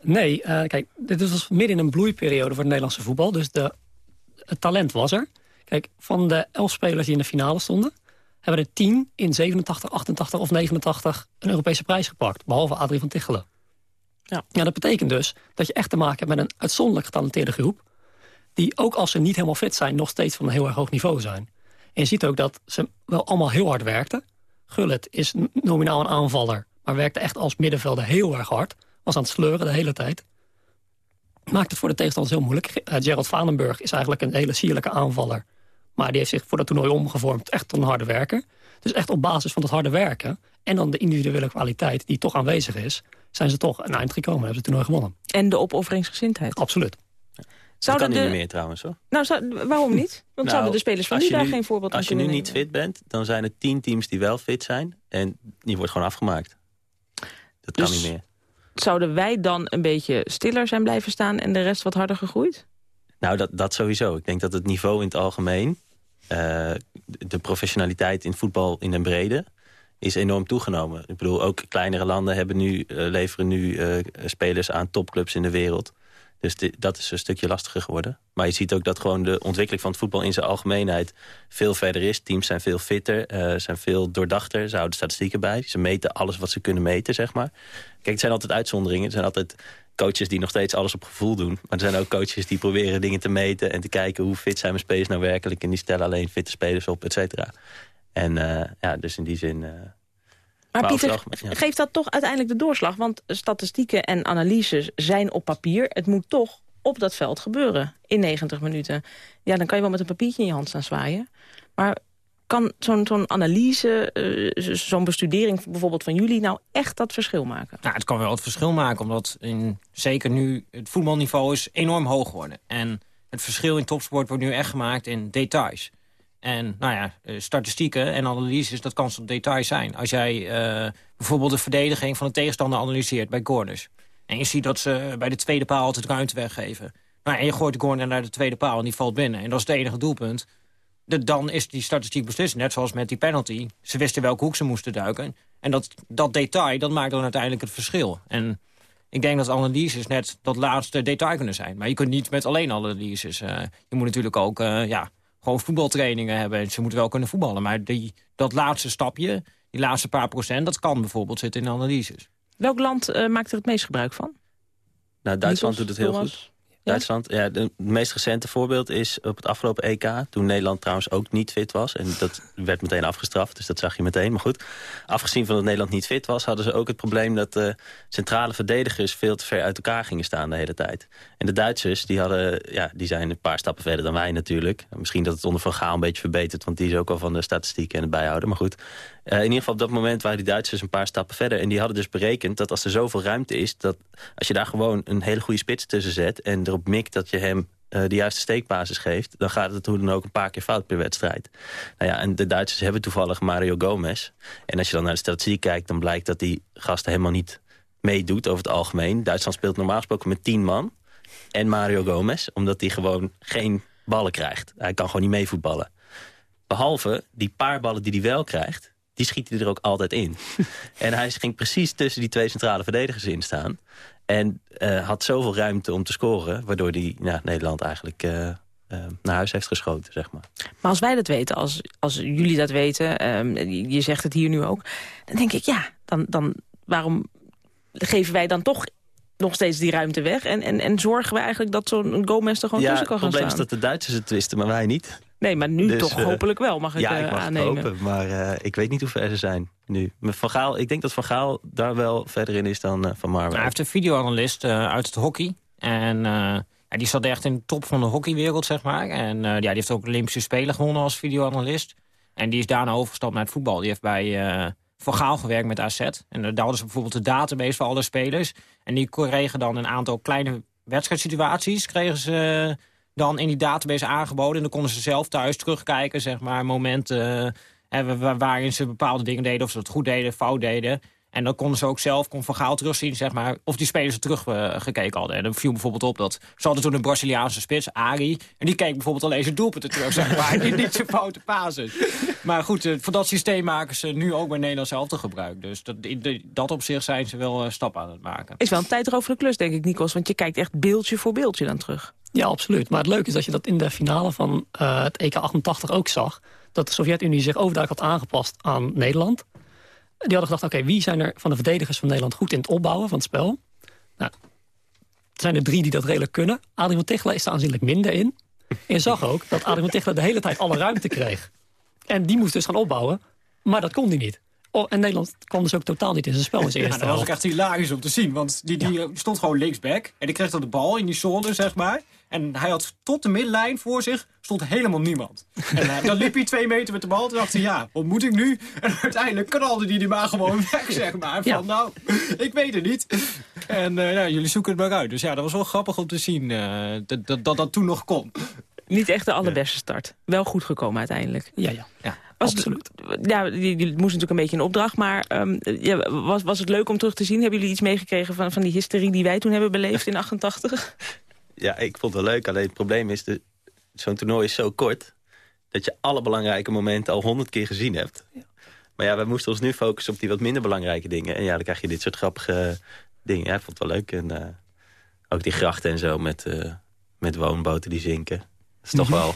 Nee, uh, kijk, dit was midden in een bloeiperiode voor het Nederlandse voetbal. Dus de, het talent was er. Kijk, van de elf spelers die in de finale stonden... hebben er 10 in 87, 88 of 89 een Europese prijs gepakt. Behalve Adrie van Tichelen. Ja. ja, dat betekent dus dat je echt te maken hebt met een uitzonderlijk getalenteerde groep... die ook als ze niet helemaal fit zijn nog steeds van een heel erg hoog niveau zijn. En je ziet ook dat ze wel allemaal heel hard werkten. Gullit is nominaal een aanvaller, maar werkte echt als middenvelder heel erg hard. Was aan het sleuren de hele tijd. Maakt het voor de tegenstanders heel moeilijk. Uh, Gerald Vanenburg is eigenlijk een hele sierlijke aanvaller. Maar die heeft zich voor dat toernooi omgevormd echt tot een harde werker. Dus echt op basis van dat harde werken... en dan de individuele kwaliteit die toch aanwezig is... zijn ze toch een eind gekomen hebben ze het toernooi gewonnen. En de opofferingsgezindheid. Absoluut. Dat kan de... niet meer trouwens hoor. Nou, zou, waarom niet? Want Nou, zouden de spelers van nu daar nu- geen voorbeeld aan Als je nu niet fit bent, dan zijn er tien teams die wel fit zijn. En die wordt gewoon afgemaakt. Dat kan Dus- niet meer. Zouden wij dan een beetje stiller zijn blijven staan... en de rest wat harder gegroeid? Nou, dat, dat sowieso. Ik denk dat het niveau in het algemeen... eh, de professionaliteit in voetbal in den brede... is enorm toegenomen. Ik bedoel, ook kleinere landen hebben nu, eh, leveren nu eh, spelers aan topclubs in de wereld. Dus dat is een stukje lastiger geworden. Maar je ziet ook dat gewoon de ontwikkeling van het voetbal in zijn algemeenheid veel verder is. Teams zijn veel fitter, zijn veel doordachter. Ze houden statistieken bij. Ze meten alles wat ze kunnen meten, zeg maar. Kijk, het zijn altijd uitzonderingen. Er zijn altijd coaches die nog steeds alles op gevoel doen. Maar er zijn ook coaches die proberen dingen te meten... en te kijken hoe fit zijn mijn spelers nou werkelijk... en die stellen alleen fitte spelers op, et cetera. En eh, ja, dus in die zin... eh, Maar Pieter, ja. geeft dat toch uiteindelijk de doorslag? Want statistieken en analyses zijn op papier. Het moet toch op dat veld gebeuren in 90 minuten. Ja, dan kan je wel met een papiertje in je hand staan zwaaien. Maar kan zo'n analyse, eh, zo- zo'n bestudering bijvoorbeeld van jullie... nou echt dat verschil maken? Nou, het kan wel het verschil maken, omdat in, zeker nu het voetbalniveau is enorm hoog geworden. En het verschil in topsport wordt nu echt gemaakt in details. En nou ja, eh, statistieken en analyses, dat kan soms details zijn. Als jij eh, bijvoorbeeld de verdediging van de tegenstander analyseert bij corners. En je ziet dat ze bij de tweede paal altijd ruimte weggeven. Nou, en je gooit de corner naar de tweede paal en die valt binnen. En dat is het enige doelpunt. De, dan is die statistiek beslist. Net zoals met die penalty. Ze wisten welke hoek ze moesten duiken. En dat, dat detail, dat maakt dan uiteindelijk het verschil. En ik denk dat analyses net dat laatste detail kunnen zijn. Maar je kunt niet met alleen analyses. eh, je moet natuurlijk ook eh, ja, gewoon voetbaltrainingen hebben. En ze moeten wel kunnen voetballen. Maar die, dat laatste stapje, die laatste paar procent... dat kan bijvoorbeeld zitten in analyses. Welk land eh, maakt er het meest gebruik van? Nou, Duitsland Nikos, doet het heel Thomas? goed. Duitsland, ja, het meest recente voorbeeld is op het afgelopen EK... toen Nederland trouwens ook niet fit was. En dat werd meteen afgestraft, dus dat zag je meteen. Maar goed, afgezien van dat Nederland niet fit was... hadden ze ook het probleem dat de centrale verdedigers... veel te ver uit elkaar gingen staan de hele tijd. En de Duitsers, die, hadden, ja, die zijn een paar stappen verder dan wij natuurlijk. Misschien dat het onder Van Gaal een beetje verbeterd... want die is ook al van de statistieken en het bijhouden. Maar goed, eh, in ieder geval op dat moment waren die Duitsers een paar stappen verder. En die hadden dus berekend dat als er zoveel ruimte is... dat als je daar gewoon een hele goede spits tussen zet... en erop mikt dat je hem eh, de juiste steekbasis geeft... dan gaat het hoe dan ook een paar keer fout per wedstrijd. Nou ja, en de Duitsers hebben toevallig Mario Gomez. En als je dan naar de statistiek kijkt... dan blijkt dat die gasten helemaal niet meedoet over het algemeen. Duitsland speelt normaal gesproken met tien man. En Mario Gomez, omdat hij gewoon geen ballen krijgt. Hij kan gewoon niet meevoetballen. Behalve die paar ballen die hij wel krijgt... die schiet hij er ook altijd in. en hij ging precies tussen die twee centrale verdedigers in staan. En eh, had zoveel ruimte om te scoren... waardoor hij Nederland eigenlijk eh, eh, naar huis heeft geschoten, zeg maar. Maar als wij dat weten, als, als jullie dat weten, ehm, je zegt het hier nu ook... dan denk ik, ja, dan, dan waarom geven wij dan toch nog steeds die ruimte weg? En, en, en zorgen we eigenlijk dat zo'n Gomez er gewoon ja, tussen kan het gaan probleem is staan? dat de Duitsers het wisten, maar wij niet. Nee, maar nu Dus, toch eh, hopelijk wel, mag ik, ja, eh, ik mag het aannemen. hopen, maar eh, ik weet niet hoe ver ze zijn nu. Met Van Gaal, ik denk dat Van Gaal daar wel verder in is dan eh, Van Marwijk. Hij heeft een videoanalist eh, uit het hockey. En eh, ja, die zat echt in de top van de hockeywereld, zeg maar. En eh, ja, die heeft ook Olympische Spelen gewonnen als videoanalist. En die is daarna overgestapt naar het voetbal. Die heeft bij eh Van Gaal gewerkt met AZ. En eh, daar hadden ze bijvoorbeeld de database van alle spelers. En die kregen dan een aantal kleine wedstrijdsituaties... kregen ze eh, dan in die database aangeboden. En dan konden ze zelf thuis terugkijken, zeg maar, momenten... eh, wa- wa- waarin ze bepaalde dingen deden, of ze het goed deden, fout deden. En dan konden ze ook zelf, kon Van Gaal terugzien, zeg maar, of die spelers er teruggekeken gekeken hadden. En dan viel bijvoorbeeld op dat, ze hadden toen een Braziliaanse spits, Ari. En die keek bijvoorbeeld alleen zijn doelpunten terug, zeg maar. niet, niet zijn foute pases. Maar goed, eh, voor dat systeem maken ze nu ook bij Nederland zelf te gebruik. Dus dat, in dat op zich zijn ze wel eh, stappen aan het maken. Is wel een tijd over de klus, denk ik, Nikos. Want je kijkt echt beeldje voor beeldje dan terug. Ja, absoluut. Maar het leuke is dat je dat in de finale van uh, het EK 88 ook zag. Dat de Sovjet-Unie zich overduidelijk had aangepast aan Nederland. Die hadden gedacht, oké, wie zijn er van de verdedigers van Nederland goed in het opbouwen van het spel? Nou, er zijn er drie die dat redelijk kunnen. Adrian Tichler is er aanzienlijk minder in. En je zag ook dat Adrian Tichler de hele tijd alle ruimte kreeg. En die moest dus gaan opbouwen. Maar dat kon hij niet. Oh, en Nederland kwam dus ook totaal niet in zijn spel in zijn eerste ja, Dat was ook echt hilarisch om te zien. Want die, die stond gewoon linksback. En die kreeg dan de bal in die zone, zeg maar. En hij had tot de middenlijn voor zich stond helemaal niemand. En uh, dan liep hij twee meter met de bal. Toen dacht hij, ja, wat moet ik nu? En uiteindelijk knalde hij die maar gewoon weg, zeg maar. Van, nou, ik weet het niet. En uh, ja, jullie zoeken het maar uit. Dus ja, dat was wel grappig om te zien uh, dat, dat, dat dat toen nog kon. Niet echt de allerbeste start. Wel goed gekomen uiteindelijk. Ja, ja. ja. Was Absoluut. Het, ja, die, die moest natuurlijk een beetje een opdracht. Maar um, ja, was, was het leuk om terug te zien? Hebben jullie iets meegekregen van, van die hysterie die wij toen hebben beleefd in 88? Ja, ik vond het wel leuk. Alleen het probleem is, zo'n toernooi is zo kort... dat je alle belangrijke momenten al honderd keer gezien hebt. Ja. Maar ja, we moesten ons nu focussen op die wat minder belangrijke dingen. En ja, dan krijg je dit soort grappige dingen. Ja, ik vond het wel leuk. En uh, ook die grachten en zo met, uh, met woonboten die zinken. Dat is toch wel...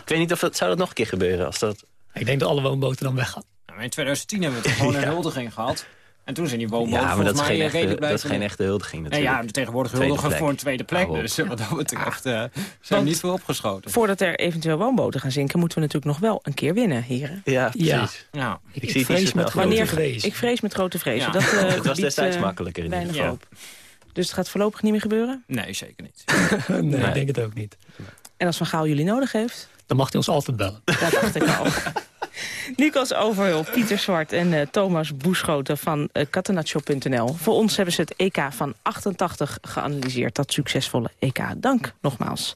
ik weet niet of dat... Zou dat nog een keer gebeuren als dat... Ik denk dat alle woonboten dan weggaan. Nou, in 2010 hebben we het gewoon een huldiging gehad. En toen zijn die woonboten ja, maar dat is, geen echte, dat is geen echte huldiging natuurlijk. ja, tegenwoordig huldigen voor een tweede plek. dus wat dat betreft uh, zijn niet voor opgeschoten. Voordat er eventueel woonboten gaan zinken... moeten we natuurlijk nog wel een keer winnen, heren. Ja, precies. Ja. Ik, ik, ik vrees met grote vrees. Ik vrees met grote vrees. Ja. Dat, uh, het was destijds uh, makkelijker in ieder geval. Dus het gaat voorlopig niet meer gebeuren? Nee, zeker niet. nee, nee, ik denk het ook niet. En als Van Gaal jullie nodig heeft? Dan mag hij ons altijd bellen. Dat dacht ik al. Nikos Overhul, Pieter Zwart en uh, Thomas Boeschoten van uh, catenaccio.nl. Voor ons hebben ze het EK van 88 geanalyseerd. Dat succesvolle EK. Dank nogmaals.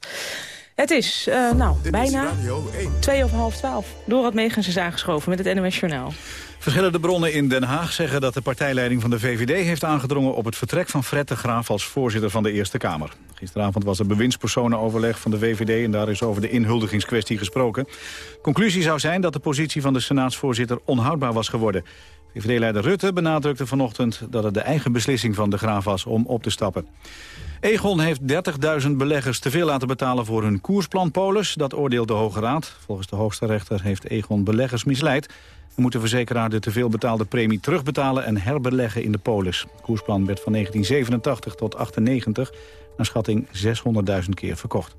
Het is, uh, nou, Dit bijna is twee over half twaalf. Dorot Megens is aangeschoven met het NOS Journaal. Verschillende bronnen in Den Haag zeggen dat de partijleiding van de VVD heeft aangedrongen op het vertrek van Fred de Graaf als voorzitter van de Eerste Kamer. Gisteravond was er bewindspersonenoverleg van de VVD en daar is over de inhuldigingskwestie gesproken. Conclusie zou zijn dat de positie van de senaatsvoorzitter onhoudbaar was geworden. VVD-leider Rutte benadrukte vanochtend dat het de eigen beslissing van de Graaf was om op te stappen. Egon heeft 30.000 beleggers te veel laten betalen voor hun koersplan Polis. Dat oordeelt de Hoge Raad. Volgens de hoogste rechter heeft Egon beleggers misleid. En moet de verzekeraar de teveel betaalde premie terugbetalen en herbeleggen in de polis. Het koersplan werd van 1987 tot 98 naar schatting 600.000 keer verkocht.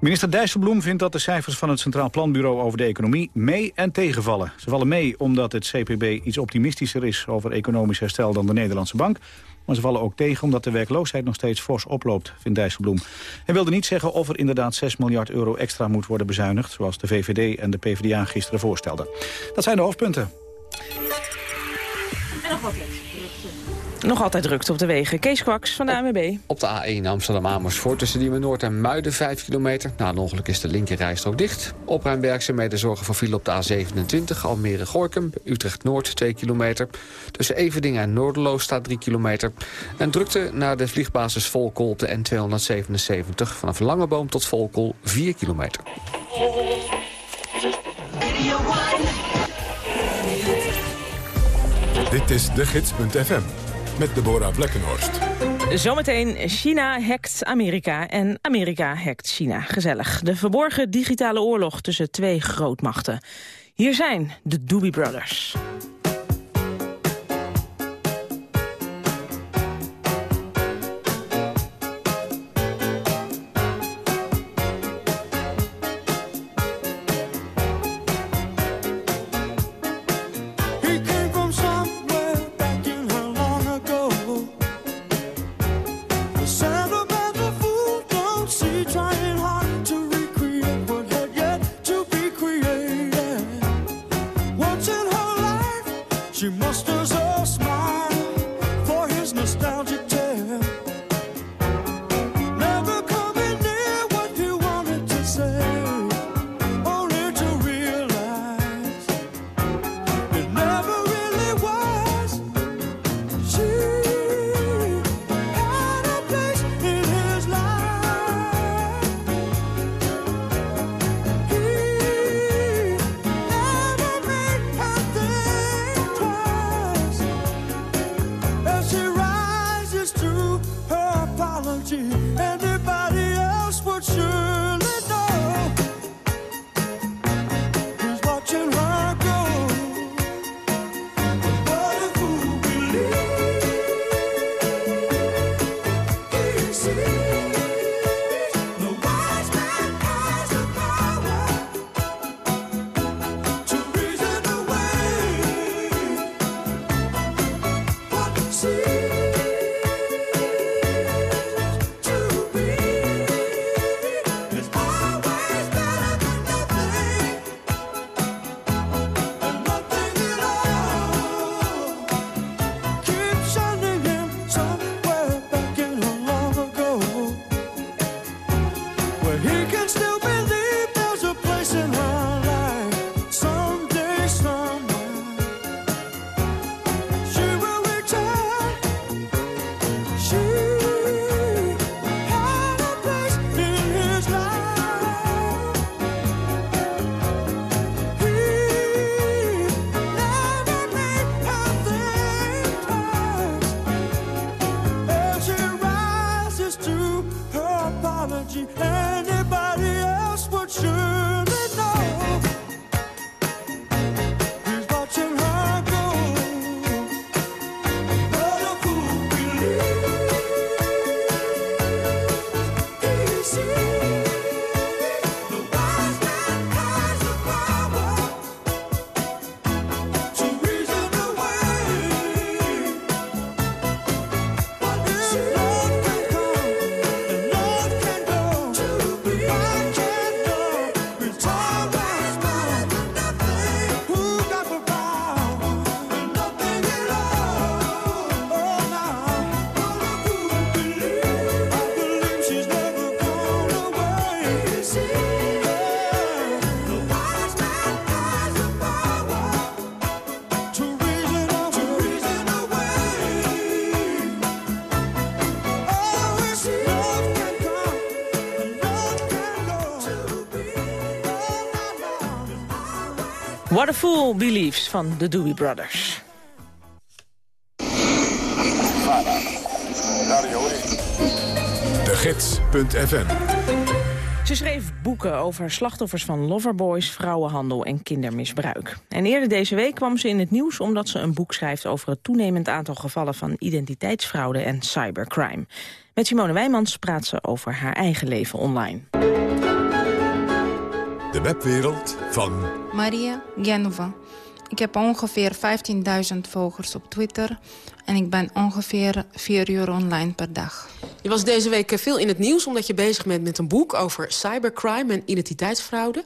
Minister Dijsselbloem vindt dat de cijfers van het Centraal Planbureau over de economie mee en tegenvallen. Ze vallen mee omdat het CPB iets optimistischer is over economisch herstel dan de Nederlandse Bank. Maar ze vallen ook tegen omdat de werkloosheid nog steeds fors oploopt, vindt Dijsselbloem. Hij wilde niet zeggen of er inderdaad 6 miljard euro extra moet worden bezuinigd... zoals de VVD en de PvdA gisteren voorstelden. Dat zijn de hoofdpunten. En nog wat nog altijd drukte op de wegen. Kees Kwaks van de ANWB. Op de A1 Amsterdam-Amersfoort tussen Diemen Noord en Muiden 5 kilometer. Na een ongeluk is de linkerrijstrook dicht. Opruimwerkzaamheden zorgen voor file op de A27 Almere-Gorkum. Utrecht-Noord 2 kilometer. Tussen Everdingen en Noorderloos staat 3 kilometer. En drukte naar de vliegbasis Volkel op de N277. Vanaf Langeboom tot Volkel 4 kilometer. Dit is de gids.fm met Deborah Blekkenhorst. Zometeen China hackt Amerika en Amerika hackt China. Gezellig. De verborgen digitale oorlog tussen twee grootmachten. Hier zijn de Doobie Brothers. What a Fool Believes van de Dewey Brothers. De Gids.fm Ze schreef boeken over slachtoffers van loverboys, vrouwenhandel en kindermisbruik. En eerder deze week kwam ze in het nieuws omdat ze een boek schrijft over het toenemend aantal gevallen van identiteitsfraude en cybercrime. Met Simone Wijmans praat ze over haar eigen leven online. De webwereld van Maria Genova. Ik heb ongeveer 15.000 volgers op Twitter en ik ben ongeveer 4 uur online per dag. Je was deze week veel in het nieuws omdat je bezig bent met een boek over cybercrime en identiteitsfraude.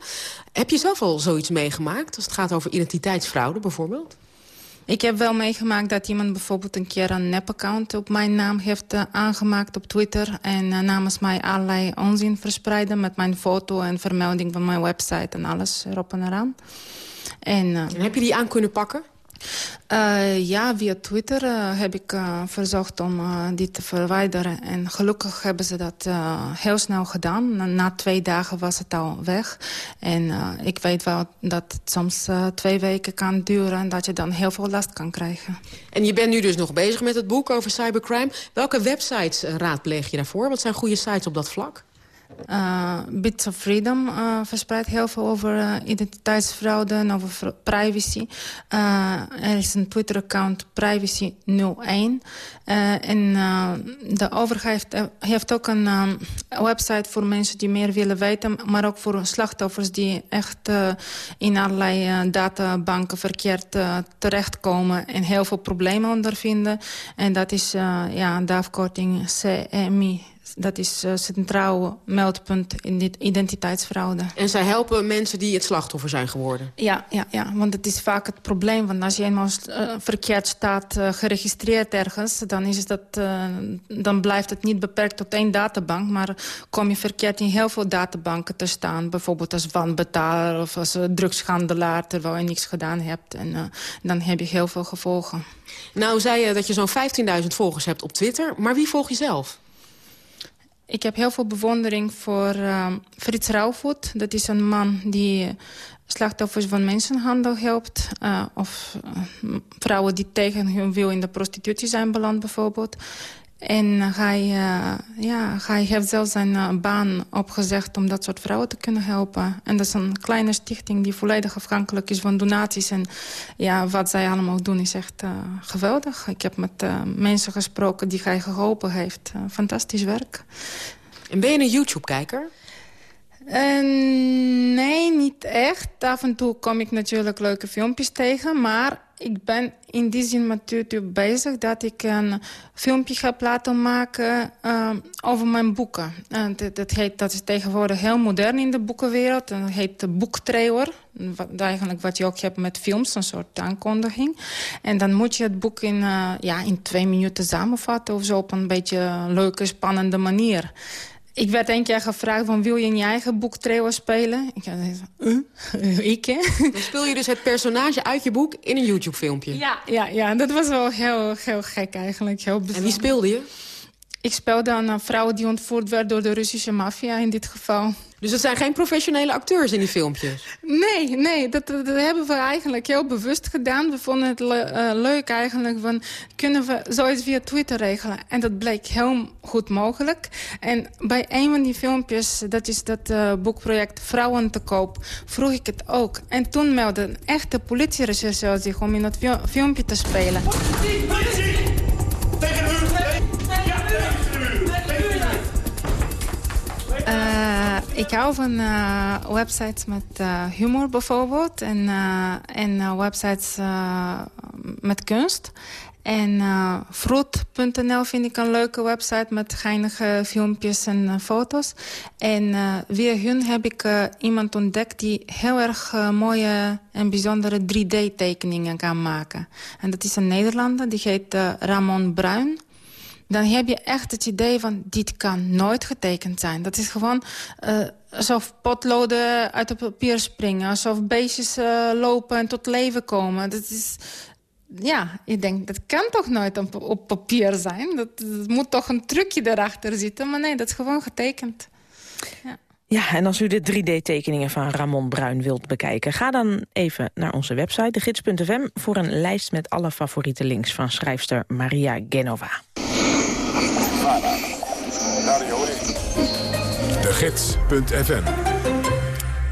Heb je zelf al zoiets meegemaakt als het gaat over identiteitsfraude bijvoorbeeld? Ik heb wel meegemaakt dat iemand bijvoorbeeld een keer een nep-account op mijn naam heeft uh, aangemaakt op Twitter. En uh, namens mij allerlei onzin verspreiden met mijn foto en vermelding van mijn website en alles erop en eraan. En, uh, en heb je die aan kunnen pakken? Uh, ja, via Twitter uh, heb ik uh, verzocht om die te verwijderen. En gelukkig hebben ze dat heel snel gedaan. Na, na, twee dagen was het al weg. En ik weet wel dat het soms twee weken kan duren... en dat je dan heel veel last kan krijgen. En je bent nu dus nog bezig met het boek over cybercrime. Welke websites raadpleeg je daarvoor? Wat zijn goede sites op dat vlak? Uh, Bits of Freedom uh, verspreidt heel veel over uh, identiteitsfraude en over privacy. er is een Twitter-account Privacy01. en de overheid heeft, heeft ook een website voor mensen die meer willen weten... maar ook voor slachtoffers die echt in allerlei databanken verkeerd terechtkomen... en heel veel problemen ondervinden. En dat is ja, de afkorting CMI dat is uh, centraal meldpunt in dit identiteitsfraude. En zij helpen mensen die het slachtoffer zijn geworden? Ja, ja, ja want het is vaak het probleem. Want als je eenmaal uh, verkeerd staat uh, geregistreerd ergens... Dan, is dat, dan blijft het niet beperkt tot één databank... maar kom je verkeerd in heel veel databanken te staan. Bijvoorbeeld als wanbetaler of als drugshandelaar... terwijl je niks gedaan hebt. En dan heb je heel veel gevolgen. Nou zei je dat je zo'n 15.000 volgers hebt op Twitter. Maar wie volg je zelf? Ik heb heel veel bewondering voor uh, Frits Rauwvoet. Dat is een man die slachtoffers van mensenhandel helpt. Uh, of uh, vrouwen die tegen hun wil in de prostitutie zijn beland bijvoorbeeld. En hij, uh, ja, hij heeft zelfs zijn uh, baan opgezegd om dat soort vrouwen te kunnen helpen. En dat is een kleine stichting die volledig afhankelijk is van donaties. En ja, wat zij allemaal doen is echt uh, geweldig. Ik heb met mensen gesproken die hij geholpen heeft. fantastisch werk. En ben je een YouTube-kijker? Uh, nee, niet echt. Af en toe kom ik natuurlijk leuke filmpjes tegen. Maar ik ben in die zin met YouTube bezig... dat ik een filmpje heb laten maken uh, over mijn boeken. En dat, dat, heet, dat is tegenwoordig heel modern in de boekenwereld. Dat heet de boektrailer. Wat, eigenlijk wat je ook hebt met films, een soort aankondiging. En dan moet je het boek in, uh, ja, in twee minuten samenvatten... of zo op een beetje leuke, spannende manier. Ik werd een keer gevraagd van wil je in je eigen boek Trailer spelen? Ik zei, uh, ik hè? Dan speel je dus het personage uit je boek in een YouTube filmpje? Ja, ja, ja dat was wel heel, heel gek eigenlijk. Heel en wie speelde je? Ik speelde een vrouw die ontvoerd werd door de Russische maffia in dit geval. Dus het zijn geen professionele acteurs in die filmpjes? Nee, nee dat, dat hebben we eigenlijk heel bewust gedaan. We vonden het le uh, leuk eigenlijk van... kunnen we zoiets via Twitter regelen? En dat bleek heel goed mogelijk. En bij een van die filmpjes, dat is dat uh, boekproject Vrouwen te koop... vroeg ik het ook. En toen meldde een echte politierechercheur zich om in dat filmpje te spelen. Politie, politie! Ik hou van uh, websites met uh, humor bijvoorbeeld. En, en websites met kunst. En Vroet.nl vind ik een leuke website met geinige filmpjes en foto's. En via hun heb ik iemand ontdekt die heel erg mooie en bijzondere 3D-tekeningen kan maken. En dat is een Nederlander, die heet Ramon Bruin dan heb je echt het idee van... dit kan nooit getekend zijn. Dat is gewoon uh, alsof potloden uit het papier springen. Alsof beestjes uh, lopen en tot leven komen. Dat is... Ja, ik denk, dat kan toch nooit op, papier zijn? Dat, dat, moet toch een trucje erachter zitten? Maar nee, dat is gewoon getekend. Ja. Ja, en als u de 3D-tekeningen van Ramon Bruin wilt bekijken... ga dan even naar onze website, degids.fm... voor een lijst met alle favoriete links van schrijfster Maria Genova. Gids.fm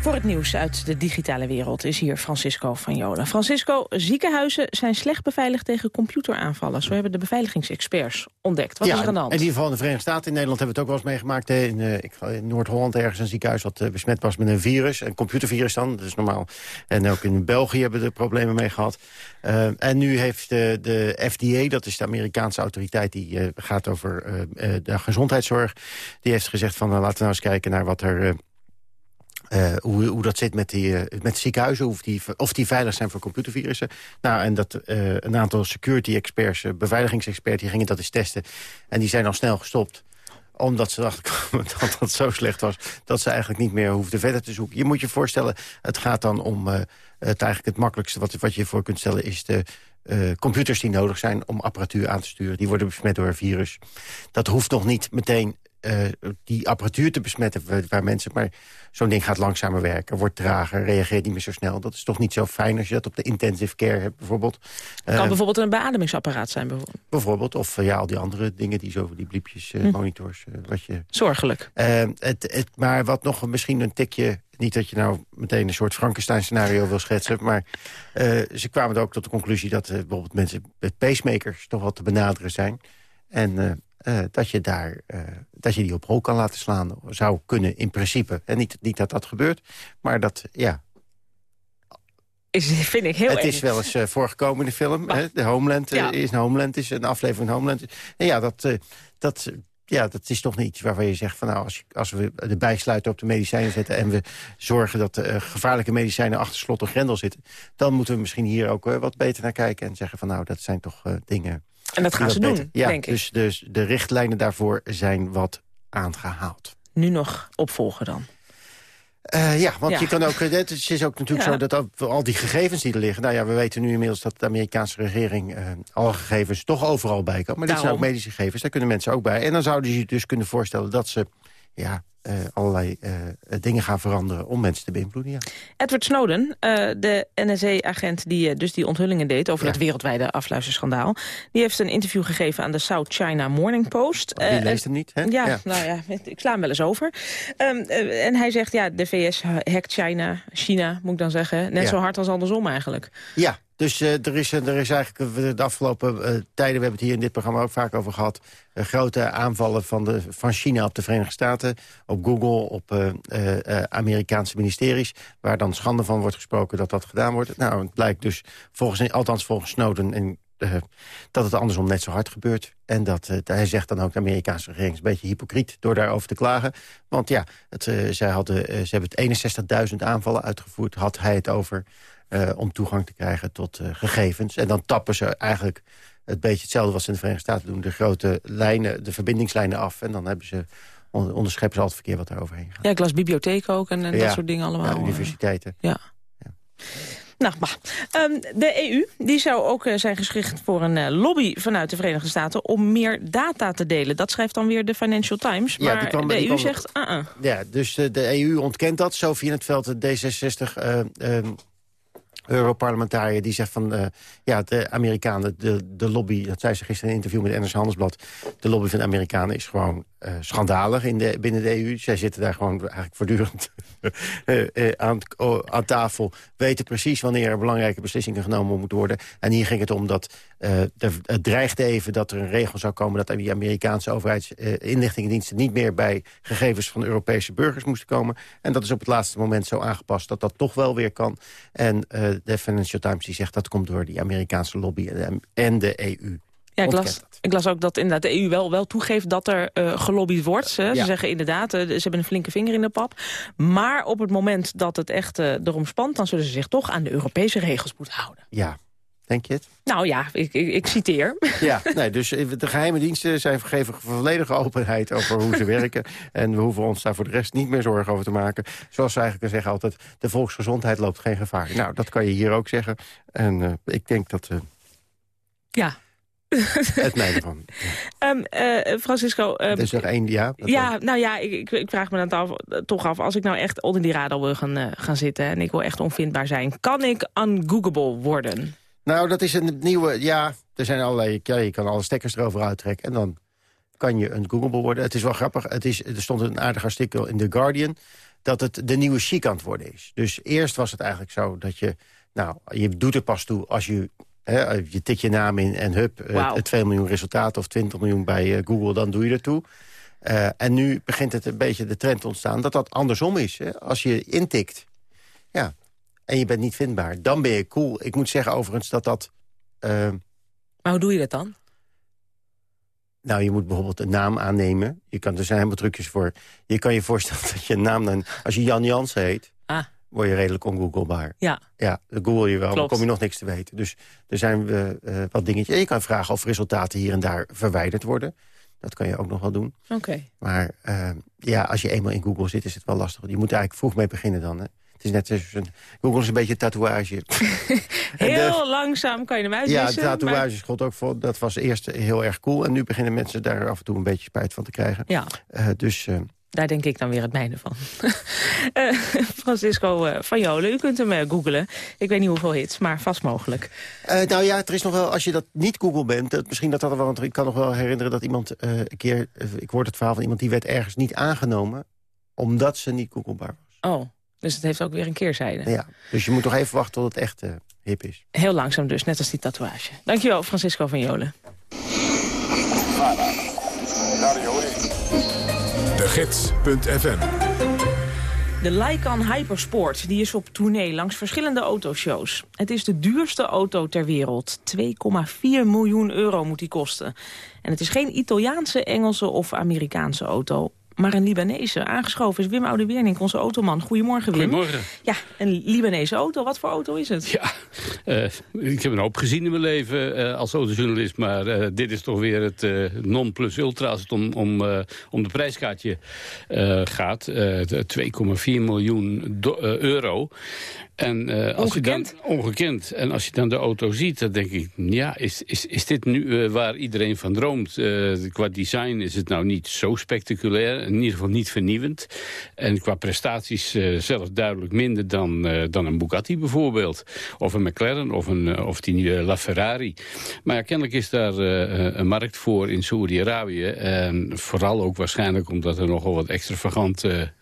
voor het nieuws uit de digitale wereld is hier Francisco van Jolen. Francisco, ziekenhuizen zijn slecht beveiligd tegen computeraanvallen. Zo hebben de beveiligingsexperts ontdekt. Wat ja, is er aan de hand? in ieder geval in de Verenigde Staten. In Nederland hebben we het ook wel eens meegemaakt. In, uh, in Noord-Holland ergens een ziekenhuis wat uh, besmet was met een virus. Een computervirus dan, dat is normaal. En ook in België hebben we er problemen mee gehad. Uh, en nu heeft de, de FDA, dat is de Amerikaanse autoriteit... die gaat over de gezondheidszorg... die heeft gezegd van laten we nou eens kijken naar wat er uh, hoe, hoe dat zit met, die, uh, met ziekenhuizen, of die, of die veilig zijn voor computervirussen. Nou, en dat uh, een aantal security experts, beveiligingsexperts, die gingen dat eens testen. En die zijn al snel gestopt omdat ze dachten dat dat zo slecht was... dat ze eigenlijk niet meer hoefden verder te zoeken. Je moet je voorstellen, het gaat dan om... het eigenlijk het makkelijkste wat, wat je voor kunt stellen... is de computers die nodig zijn om apparatuur aan te sturen. Die worden besmet door een virus. Dat hoeft nog niet meteen uh, die apparatuur te besmetten waar mensen... maar zo'n ding gaat langzamer werken, wordt trager, reageert niet meer zo snel. Dat is toch niet zo fijn als je dat op de intensive care hebt bijvoorbeeld. Het kan uh, bijvoorbeeld een beademingsapparaat zijn bijvoorbeeld. Bijvoorbeeld, of uh, ja, al die andere dingen, die zo die bliepjes, hm. monitors. wat je, Zorgelijk. Het, het, maar wat nog misschien een tikje niet dat je nou meteen een soort Frankenstein-scenario wil schetsen... maar uh, ze kwamen er ook tot de conclusie dat uh, bijvoorbeeld mensen met pacemakers... toch wel te benaderen zijn. En uh, dat, je daar, dat je die op rol kan laten slaan. Zou kunnen in principe. En niet, niet dat dat gebeurt, maar dat, ja... Is, vind ik heel Het is wel eens uh, voorgekomen in de film. Hè? De Homeland ja. is een Homeland, is een aflevering van Homeland. En ja, dat, dat, ja, dat is toch niet iets waarvan je zegt... van nou, als, als we de bijsluiter op de medicijnen zetten... en we zorgen dat uh, gevaarlijke medicijnen achter slot of grendel zitten... dan moeten we misschien hier ook wat beter naar kijken... en zeggen van nou, dat zijn toch uh, dingen en dat gaan ze doen, ja, denk ik. Dus, dus de richtlijnen daarvoor zijn wat aangehaald. Nu nog opvolgen dan? Uh, ja, want ja. je kan ook, het is ook natuurlijk ja. zo dat al, die gegevens die er liggen... nou ja, we weten nu inmiddels dat de Amerikaanse regering... Uh, alle gegevens toch overal bij kan. Maar Daarom. dit zijn ook medische gegevens, daar kunnen mensen ook bij. En dan zouden je je dus kunnen voorstellen dat ze... ja, eh, allerlei eh, dingen gaan veranderen om mensen te beïnvloeden. Ja. Edward Snowden, eh, de NSA-agent die dus die onthullingen deed... over Ja. het wereldwijde afluisterschandaal... die heeft een interview gegeven aan de South China Morning Post. Die Eh, leest hem niet, hè? Ja, Ja. nou ja, ik sla hem wel eens over. Ehm, eh, en hij zegt, ja, de VS hackt China, China moet ik dan zeggen... net zo hard als andersom eigenlijk. Ja, dus eh, er, is, er is eigenlijk eh, de afgelopen eh, tijden... we hebben het hier in dit programma ook vaak over gehad... eh, grote aanvallen van, de, van China op de Verenigde Staten... op Google, op eh, eh, eh, Amerikaanse ministeries... waar dan schande van wordt gesproken dat dat gedaan wordt. Nou, het blijkt dus, volgens, althans volgens Snowden... En, eh, dat het andersom net zo hard gebeurt. En dat, eh, hij zegt dan ook, de Amerikaanse regering is een beetje hypocriet... door daarover te klagen. Want ja, het, eh, zij hadden, eh, ze hebben het 61.000 aanvallen uitgevoerd... had hij het over eh, om toegang te krijgen tot eh, gegevens. En dan tappen ze eigenlijk het beetje hetzelfde wat ze in de Verenigde Staten doen. De grote lijnen, de verbindingslijnen af. En dan hebben ze, on- onderscheppen ze al het verkeer wat daar overheen gaat. Ja, ik las bibliotheek ook en, en Ja. dat soort dingen allemaal. Ja, universiteiten. Ja. Nou, bah. Ehm, de EU die zou ook eh, zijn geschikt voor een eh, lobby vanuit de Verenigde Staten... om meer data te delen. Dat schrijft dan weer de Financial Times. Ja, Maar kwam- de EU kwam- zegt... -uh. Ja, dus de, de EU ontkent dat. Sophie in het veld, de D66... Europarlementariër die zegt van... eh, ja, de Amerikanen, de, de lobby... dat zei ze gisteren in een interview met het NRC Handelsblad... de lobby van de Amerikanen is gewoon eh, schandalig in de, binnen de EU. Zij zitten daar gewoon eigenlijk voortdurend eh, aan, aan tafel... weten precies wanneer er belangrijke beslissingen genomen moeten worden. En hier ging het om dat... eh, er, het dreigde even dat er een regel zou komen... dat die Amerikaanse overheidsinlichtingendiensten... niet meer bij gegevens van Europese burgers moesten komen. En dat is op het laatste moment zo aangepast... dat dat toch wel weer kan. En eh, de Financial Times die zegt dat komt door die Amerikaanse lobby en, en de E EU. Ja, ik las, ik las ook dat inderdaad de EU wel, wel toegeeft dat er eh, gelobbyd wordt. Ze, ze Ja. zeggen inderdaad, eh, ze hebben een flinke vinger in de pap. Maar op het moment dat het echt eh, erom spant... dan zullen ze zich toch aan de Europese regels moeten houden. Ja, denk je het? Nou ja, ik, ik, ik citeer. Ja, nee, dus de geheime diensten zijn gegeven volledige openheid over hoe ze werken. En we hoeven ons daar voor de rest niet meer zorgen over te maken. Zoals ze eigenlijk zeggen altijd, de volksgezondheid loopt geen gevaar. Nou, dat kan je hier ook zeggen. En eh, ik denk dat... eh, Ja. het mijne van. Ehm, eh, Francisco... ehm, Er is nog één, ja. ja, nou ja, ik, ik, vraag me dan toch af... als ik nou echt onder die radar wil gaan, gaan zitten... en ik wil echt onvindbaar zijn... kan ik ungoogable worden? Nou, dat is een nieuwe... Ja, er zijn allerlei... Ja, je kan alle stekkers erover uittrekken. En dan kan je een Googleable worden. Het is wel grappig. Het is, er stond een aardig artikel in The Guardian... dat het de nieuwe chic aan het worden is. Dus eerst was het eigenlijk zo dat je... Nou, je doet er pas toe als je... Hè, je tik je naam in en hup, het 2 miljoen resultaten... of 20 miljoen bij eh, Google, dan doe je er toe. Eh, en nu begint het een beetje de trend te ontstaan... dat dat andersom is. Hè? Als je intikt, ja, en je bent niet vindbaar... dan ben je cool. Ik moet zeggen overigens dat dat... eh, Maar hoe doe je dat dan? nou, je moet bijvoorbeeld een naam aannemen. Je kan, er zijn helemaal trucjes voor. Je kan je voorstellen dat je een naam... Dan, als je Jan Jansen heet, Ah. word je redelijk ongooglebaar. Ja. Ja, dan google je wel, maar Klopt. kom je nog niks te weten. Dus er zijn eh, wat dingetjes. En je kan vragen of resultaten hier en daar verwijderd worden. Dat kan je ook nog wel doen. Oké. Maar ja, als je eenmaal in Google zit, is het wel lastig. Je moet er eigenlijk vroeg mee beginnen dan. Hè? Het is net een... Google is een beetje tatoeage. De- Heel langzaam kan je hem ja, uitwissen. de tatoeages god ook voor. Dat was eerst heel erg cool. En nu beginnen mensen daar af en toe een beetje spijt van te krijgen. Ja. Eh, dus eh, Daar denk ik dan weer het mijne van. Eh, Francisco van Jolen, u kunt hem eh, googlen. Ik weet niet hoeveel hits, maar vast mogelijk. Nou ja, er is nog wel, als je dat niet Google bent... Dat, misschien dat dat wel, want ik kan nog wel herinneren dat iemand een keer... ik hoorde het verhaal van iemand die werd ergens niet aangenomen... omdat ze niet Googlebaar was. Oh, dus het heeft ook weer een keerzijde. Ja, dus je moet nog even wachten tot het echt eh, hip is. Heel langzaam dus, net als die tatoeage. Dankjewel, Francisco van Jolen. De Gids.fm De Lycan Hypersport die is op tournee langs verschillende autoshows. Het is de duurste auto ter wereld. 2,4 miljoen euro moet die kosten. En het is geen Italiaanse, Engelse of Amerikaanse auto... maar een Libanese. Aangeschoven is Wim Oudeweernink, onze automan. Goedemorgen, Wim. Goedemorgen. Ja, een Libanese auto. Wat voor auto is het? Ja, eh, ik heb een hoop gezien in mijn leven eh, als autojournalist... maar eh, dit is toch weer het non plus ultra als het om, om, om de prijskaartje gaat. Eh, de 2,4 miljoen euro. En uh, als ongekend? Je dan, ongekend. En als je dan de auto ziet, dan denk ik... ja, is, is, is dit nu uh, waar iedereen van droomt? Uh, qua design is het nou niet zo spectaculair. In ieder geval niet vernieuwend. En qua prestaties zelfs duidelijk minder dan, dan een Bugatti bijvoorbeeld. Of een McLaren of, een, of die nieuwe LaFerrari. Maar ja, kennelijk is daar een markt voor in Saoedi-Arabië. En vooral ook waarschijnlijk omdat er nogal wat extravagante...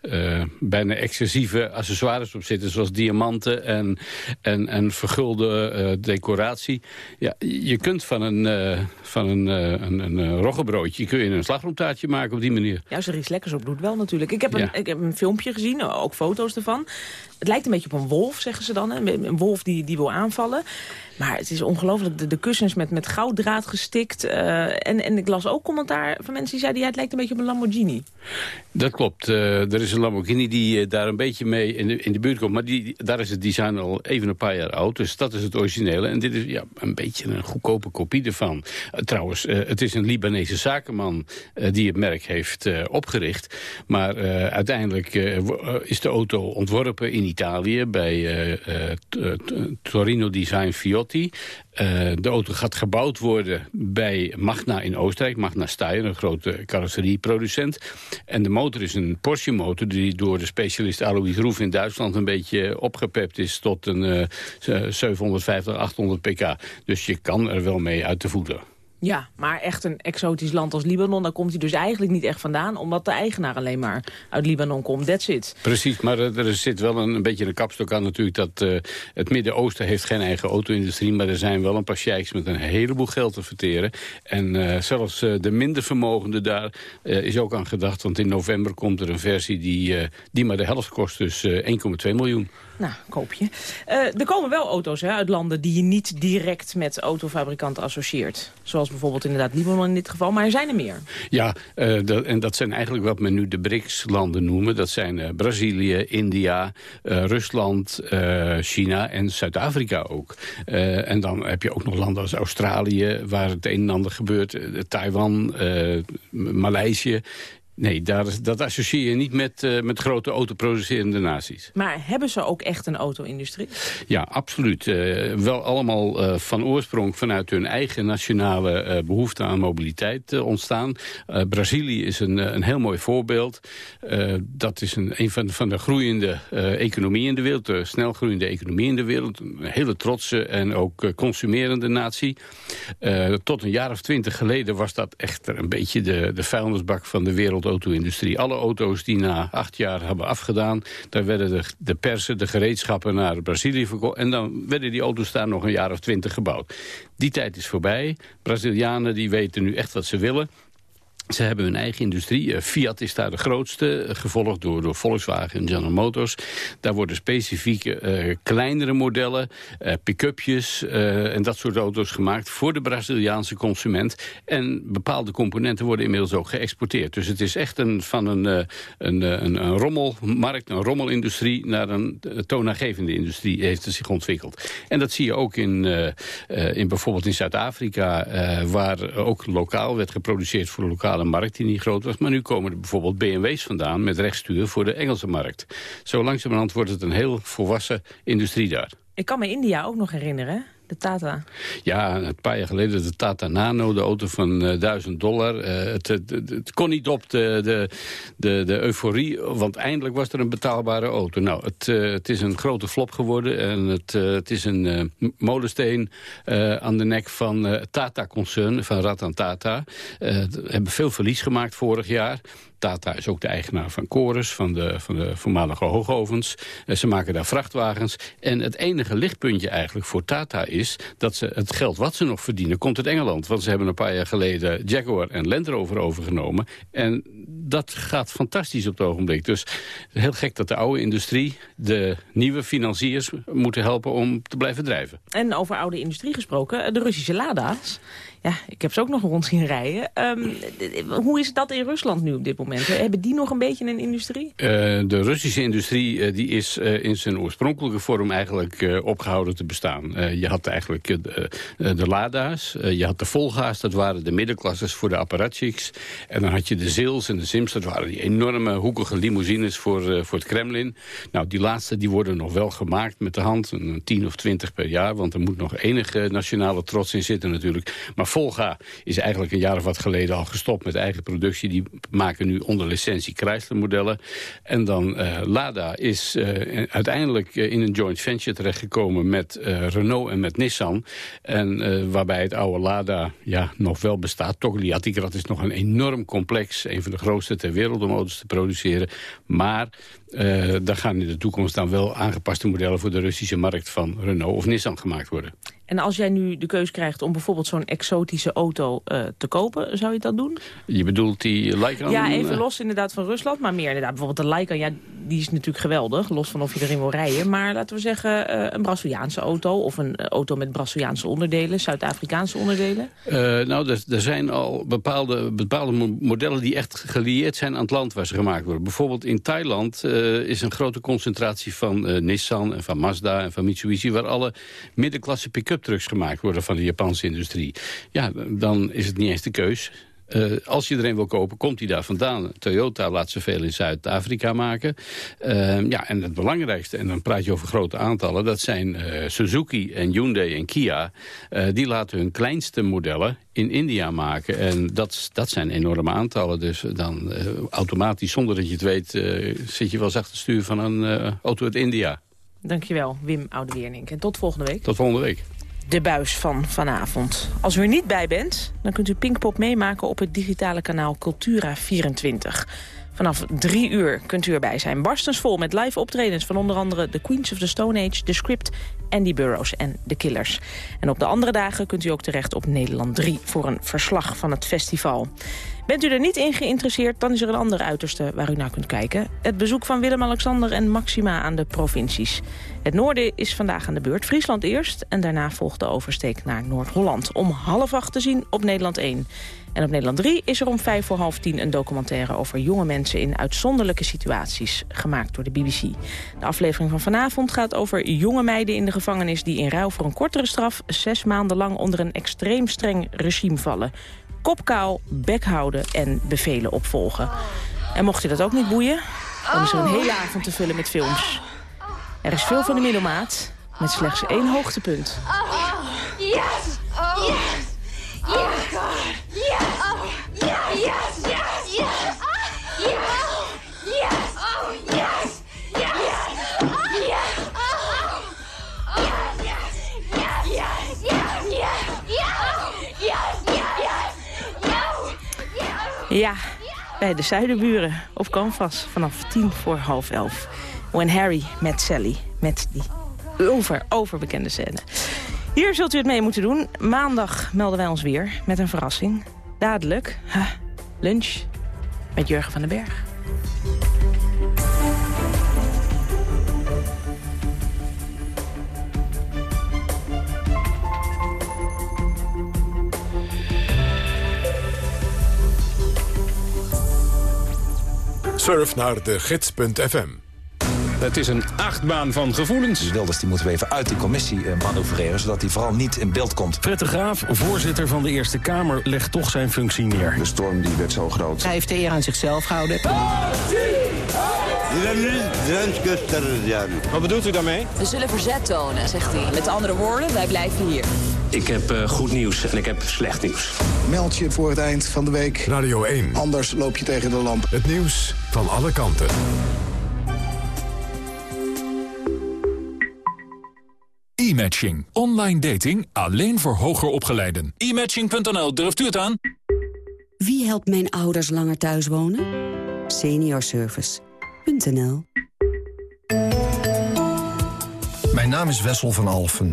bijna excessieve accessoires op zitten, zoals diamanten en, en, en vergulde uh, decoratie. Ja, je kunt van een, uh, van een, uh, een, een roggebroodje kun je een slagroomtaartje maken op die manier. Ja, als er iets lekkers op doet wel natuurlijk. Ik heb een, ik heb een filmpje gezien, ook foto's ervan. Het lijkt een beetje op een wolf, zeggen ze dan. Hè? Een wolf die, die wil aanvallen. Maar het is ongelooflijk. De, de kussens met, met gouddraad gestikt. Uh, en, en ik las ook commentaar van mensen die zeiden... ja, het lijkt een beetje op een Lamborghini. Dat klopt. Uh, er is een Lamborghini die uh, daar een beetje mee in de, in de buurt komt. Maar die, daar is het design al even een paar jaar oud. Dus dat is het originele. En dit is ja, een beetje een goedkope kopie ervan. trouwens, het is een Libanese zakenman die het merk heeft opgericht. Maar uiteindelijk is de auto ontworpen in Italië... bij Torino Design Fiat Uh, de auto gaat gebouwd worden bij Magna in Oostenrijk. Magna Steyr, een grote carrosserieproducent. En de motor is een Porsche motor die door de specialist Alois Roef in Duitsland een beetje opgepept is tot een uh, 750, 800 pk. Dus je kan er wel mee uit de voeten. Ja, maar echt een exotisch land als Libanon, daar komt hij dus eigenlijk niet echt vandaan... omdat de eigenaar alleen maar uit Libanon komt. That's it. Precies, maar er zit wel een, een beetje een kapstok aan natuurlijk... dat uh, het Midden-Oosten heeft geen eigen auto-industrie... maar er zijn wel een paar sheiks met een heleboel geld te verteren. En uh, zelfs uh, de minder vermogende daar is ook aan gedacht... want in november komt er een versie die, die maar de helft kost, dus 1,2 miljoen. Nou, koop je. er komen wel auto's hè, uit landen die je niet direct met autofabrikanten associeert. Zoals bijvoorbeeld inderdaad Libanon in dit geval, maar er zijn er meer. Ja, uh, dat, en dat zijn eigenlijk wat men nu de BRICS-landen noemen. Dat zijn uh, Brazilië, India, Rusland, China en Zuid-Afrika ook. en dan heb je ook nog landen als Australië, waar het een en ander gebeurt. Taiwan, Maleisië. Nee, daar, dat associeer je niet met, uh, met grote autoproducerende naties. Maar hebben ze ook echt een auto-industrie? Ja, absoluut. Uh, wel allemaal uh, van oorsprong vanuit hun eigen nationale behoefte aan mobiliteit ontstaan. Brazilië is een, een heel mooi voorbeeld. dat is een, een van, van de groeiende economieën in de wereld. De snel groeiende economie in de wereld. Een hele trotse en ook consumerende natie. tot een jaar of twintig geleden was dat echt een beetje de, de vuilnisbak van de wereld auto-industrie. Alle auto's die na acht jaar hebben afgedaan... daar werden de, de persen, de gereedschappen naar Brazilië verkocht... en dan werden die auto's daar nog een jaar of twintig gebouwd. Die tijd is voorbij. Brazilianen die weten nu echt wat ze willen. Ze hebben hun eigen industrie. Fiat is daar de grootste, gevolgd door, Volkswagen en General Motors. Daar worden specifieke uh, kleinere modellen, pick-upjes en dat soort auto's gemaakt voor de Braziliaanse consument. En bepaalde componenten worden inmiddels ook geëxporteerd. Dus het is echt een, van een, een, een, rommelmarkt, een rommelindustrie naar een toonaangevende industrie heeft zich ontwikkeld. En dat zie je ook in, in bijvoorbeeld in Zuid-Afrika, waar ook lokaal werd geproduceerd voor de lokale markt die niet groot was. Maar nu komen er bijvoorbeeld BMW's vandaan met rechtstuur voor de Engelse markt. Zo langzamerhand wordt het een heel volwassen industrie daar. Ik kan me India ook nog herinneren, de Tata. Ja, een paar jaar geleden de Tata Nano, de auto van uh, 1000 dollar. Uh, het, het, het, kon niet op de, de, de, de euforie, want eindelijk was er een betaalbare auto. Nou, het, uh, het is een grote flop geworden en het, het is een molensteen aan de nek van Tata-concern, van Ratan Tata. hebben veel verlies gemaakt vorig jaar. Tata is ook de eigenaar van Chorus, van de, van de voormalige hoogovens. ze maken daar vrachtwagens. En het enige lichtpuntje eigenlijk voor Tata is... dat ze het geld wat ze nog verdienen komt uit Engeland. Want ze hebben een paar jaar geleden Jaguar en Land Rover overgenomen. En dat gaat fantastisch op het ogenblik. Dus heel gek dat de oude industrie de nieuwe financiers moeten helpen om te blijven drijven. En over oude industrie gesproken, de Russische Lada's. Ja, ik heb ze ook nog rond zien rijden. Ehm, hoe is dat in Rusland nu op dit moment? Hebben die nog een beetje een industrie? Uh, de Russische industrie uh, die is uh, in zijn oorspronkelijke vorm eigenlijk opgehouden te bestaan. je had eigenlijk de, de Lada's, je had de Volga's, dat waren de middenklasses voor de apparatchiks. En dan had je de Zils en de Sims, dat waren die enorme hoekige limousines voor, voor het Kremlin. Nou, die laatste die worden nog wel gemaakt met de hand, een 10 of 20 per jaar, want er moet nog enige nationale trots in zitten natuurlijk. Maar Volga is eigenlijk een jaar of wat geleden al gestopt met eigen productie. Die maken nu onder licentie Chrysler modellen. En dan uh, Lada is uh, uiteindelijk uh, in een joint venture terechtgekomen met Renault en met Nissan. En waarbij het oude Lada ja, nog wel bestaat. Togliattigrad is nog een enorm complex. Een van de grootste ter wereld om auto's te produceren. Maar uh, daar gaan in de toekomst dan wel aangepaste modellen... voor de Russische markt van Renault of Nissan gemaakt worden. En als jij nu de keus krijgt om bijvoorbeeld zo'n exotische auto uh, te kopen, zou je dat doen? Je bedoelt die Lycan? Ja, even los inderdaad van Rusland, maar meer inderdaad. Bijvoorbeeld de Lycan, ja, die is natuurlijk geweldig, los van of je erin wil rijden. Maar laten we zeggen uh, een Braziliaanse auto of een auto met Braziliaanse onderdelen, Zuid-Afrikaanse onderdelen? Nou, er, er, zijn al bepaalde, bepaalde modellen die echt gelieerd zijn aan het land waar ze gemaakt worden. Bijvoorbeeld in Thailand is een grote concentratie van Nissan en van Mazda en van Mitsubishi, waar alle middenklasse pick-up trucks gemaakt worden van de Japanse industrie. Ja, dan is het niet eens de keus. Uh, als je er een wil kopen, komt hij daar vandaan. Toyota laat ze veel in Zuid-Afrika maken. Uh, ja, en het belangrijkste, en dan praat je over grote aantallen... dat zijn uh, Suzuki en Hyundai en Kia. die laten hun kleinste modellen in India maken. En dat, dat zijn enorme aantallen. Dus dan automatisch, zonder dat je het weet... zit je wel achter het stuur van een auto uit India. Dankjewel, Wim Oudewiernink. En tot volgende week. Tot volgende week de buis van vanavond. Als u er niet bij bent, dan kunt u Pinkpop meemaken op het digitale kanaal Cultura24. Vanaf drie uur kunt u erbij zijn. Barstensvol met live optredens van onder andere The Queens of the Stone Age, The Script, Andy Burroughs en The Killers. En op de andere dagen kunt u ook terecht op Nederland 3 voor een verslag van het festival. Bent u er niet in geïnteresseerd, dan is er een ander uiterste waar u naar kunt kijken. Het bezoek van Willem-Alexander en Maxima aan de provincies. Het noorden is vandaag aan de beurt. Friesland eerst en daarna volgt de oversteek naar Noord-Holland. Om half acht te zien op Nederland 1. En op Nederland 3 is er om vijf voor half tien een documentaire over jonge mensen in uitzonderlijke situaties, gemaakt door de BBC. De aflevering van vanavond gaat over jonge meiden in de gevangenis die in ruil voor een kortere straf zes maanden lang onder een extreem streng regime vallen kopkaal, bek houden en bevelen opvolgen. En mocht je dat ook niet boeien, dan is er een hele avond te vullen met films. Er is veel van de middelmaat, met slechts één hoogtepunt. Yes! Yes! Yes! Yes! Ja, bij de Zuiderburen op Canvas vanaf tien voor half elf. When Harry met Sally, met die over, overbekende scène. Hier zult u het mee moeten doen. Maandag melden wij ons weer met een verrassing. Dadelijk, lunch met Jurgen van den Berg. Surf naar de gids.fm. Het is een achtbaan van gevoelens. Die Wilders die moeten we even uit die commissie uh, manoeuvreren... zodat hij vooral niet in beeld komt. Fred de Graaf, voorzitter van de Eerste Kamer, legt toch zijn functie neer. De storm die werd zo groot. Hij heeft de eer aan zichzelf gehouden. Wat bedoelt u daarmee? We zullen verzet tonen, zegt hij. Met andere woorden, wij blijven hier. Ik heb uh, goed nieuws en ik heb slecht nieuws. Meld je voor het eind van de week. Radio 1. Anders loop je tegen de lamp. Het nieuws van alle kanten. E-matching. Online dating alleen voor hoger opgeleiden. E-matching.nl, durft u het aan? Wie helpt mijn ouders langer thuis wonen? Seniorservice.nl Mijn naam is Wessel van Alfen.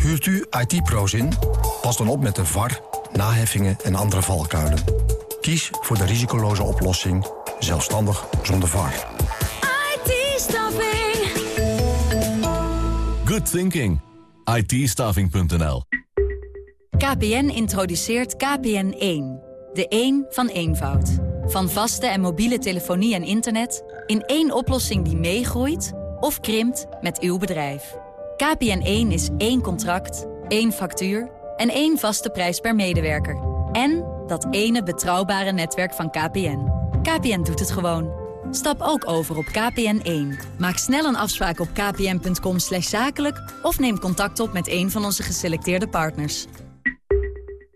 Huurt u IT-pro's in? Pas dan op met de VAR, naheffingen en andere valkuilen. Kies voor de risicoloze oplossing, zelfstandig zonder VAR. IT-staffing. Good thinking. it KPN introduceert KPN1. De 1 van eenvoud. Van vaste en mobiele telefonie en internet... in één oplossing die meegroeit of krimpt met uw bedrijf. KPN1 is één contract, één factuur en één vaste prijs per medewerker. En dat ene betrouwbare netwerk van KPN. KPN doet het gewoon. Stap ook over op KPN1. Maak snel een afspraak op kpn.com zakelijk... of neem contact op met een van onze geselecteerde partners.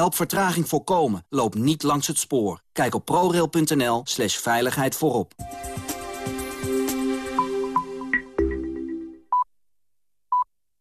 Help vertraging voorkomen. Loop niet langs het spoor. Kijk op prorail.nl slash veiligheid voorop.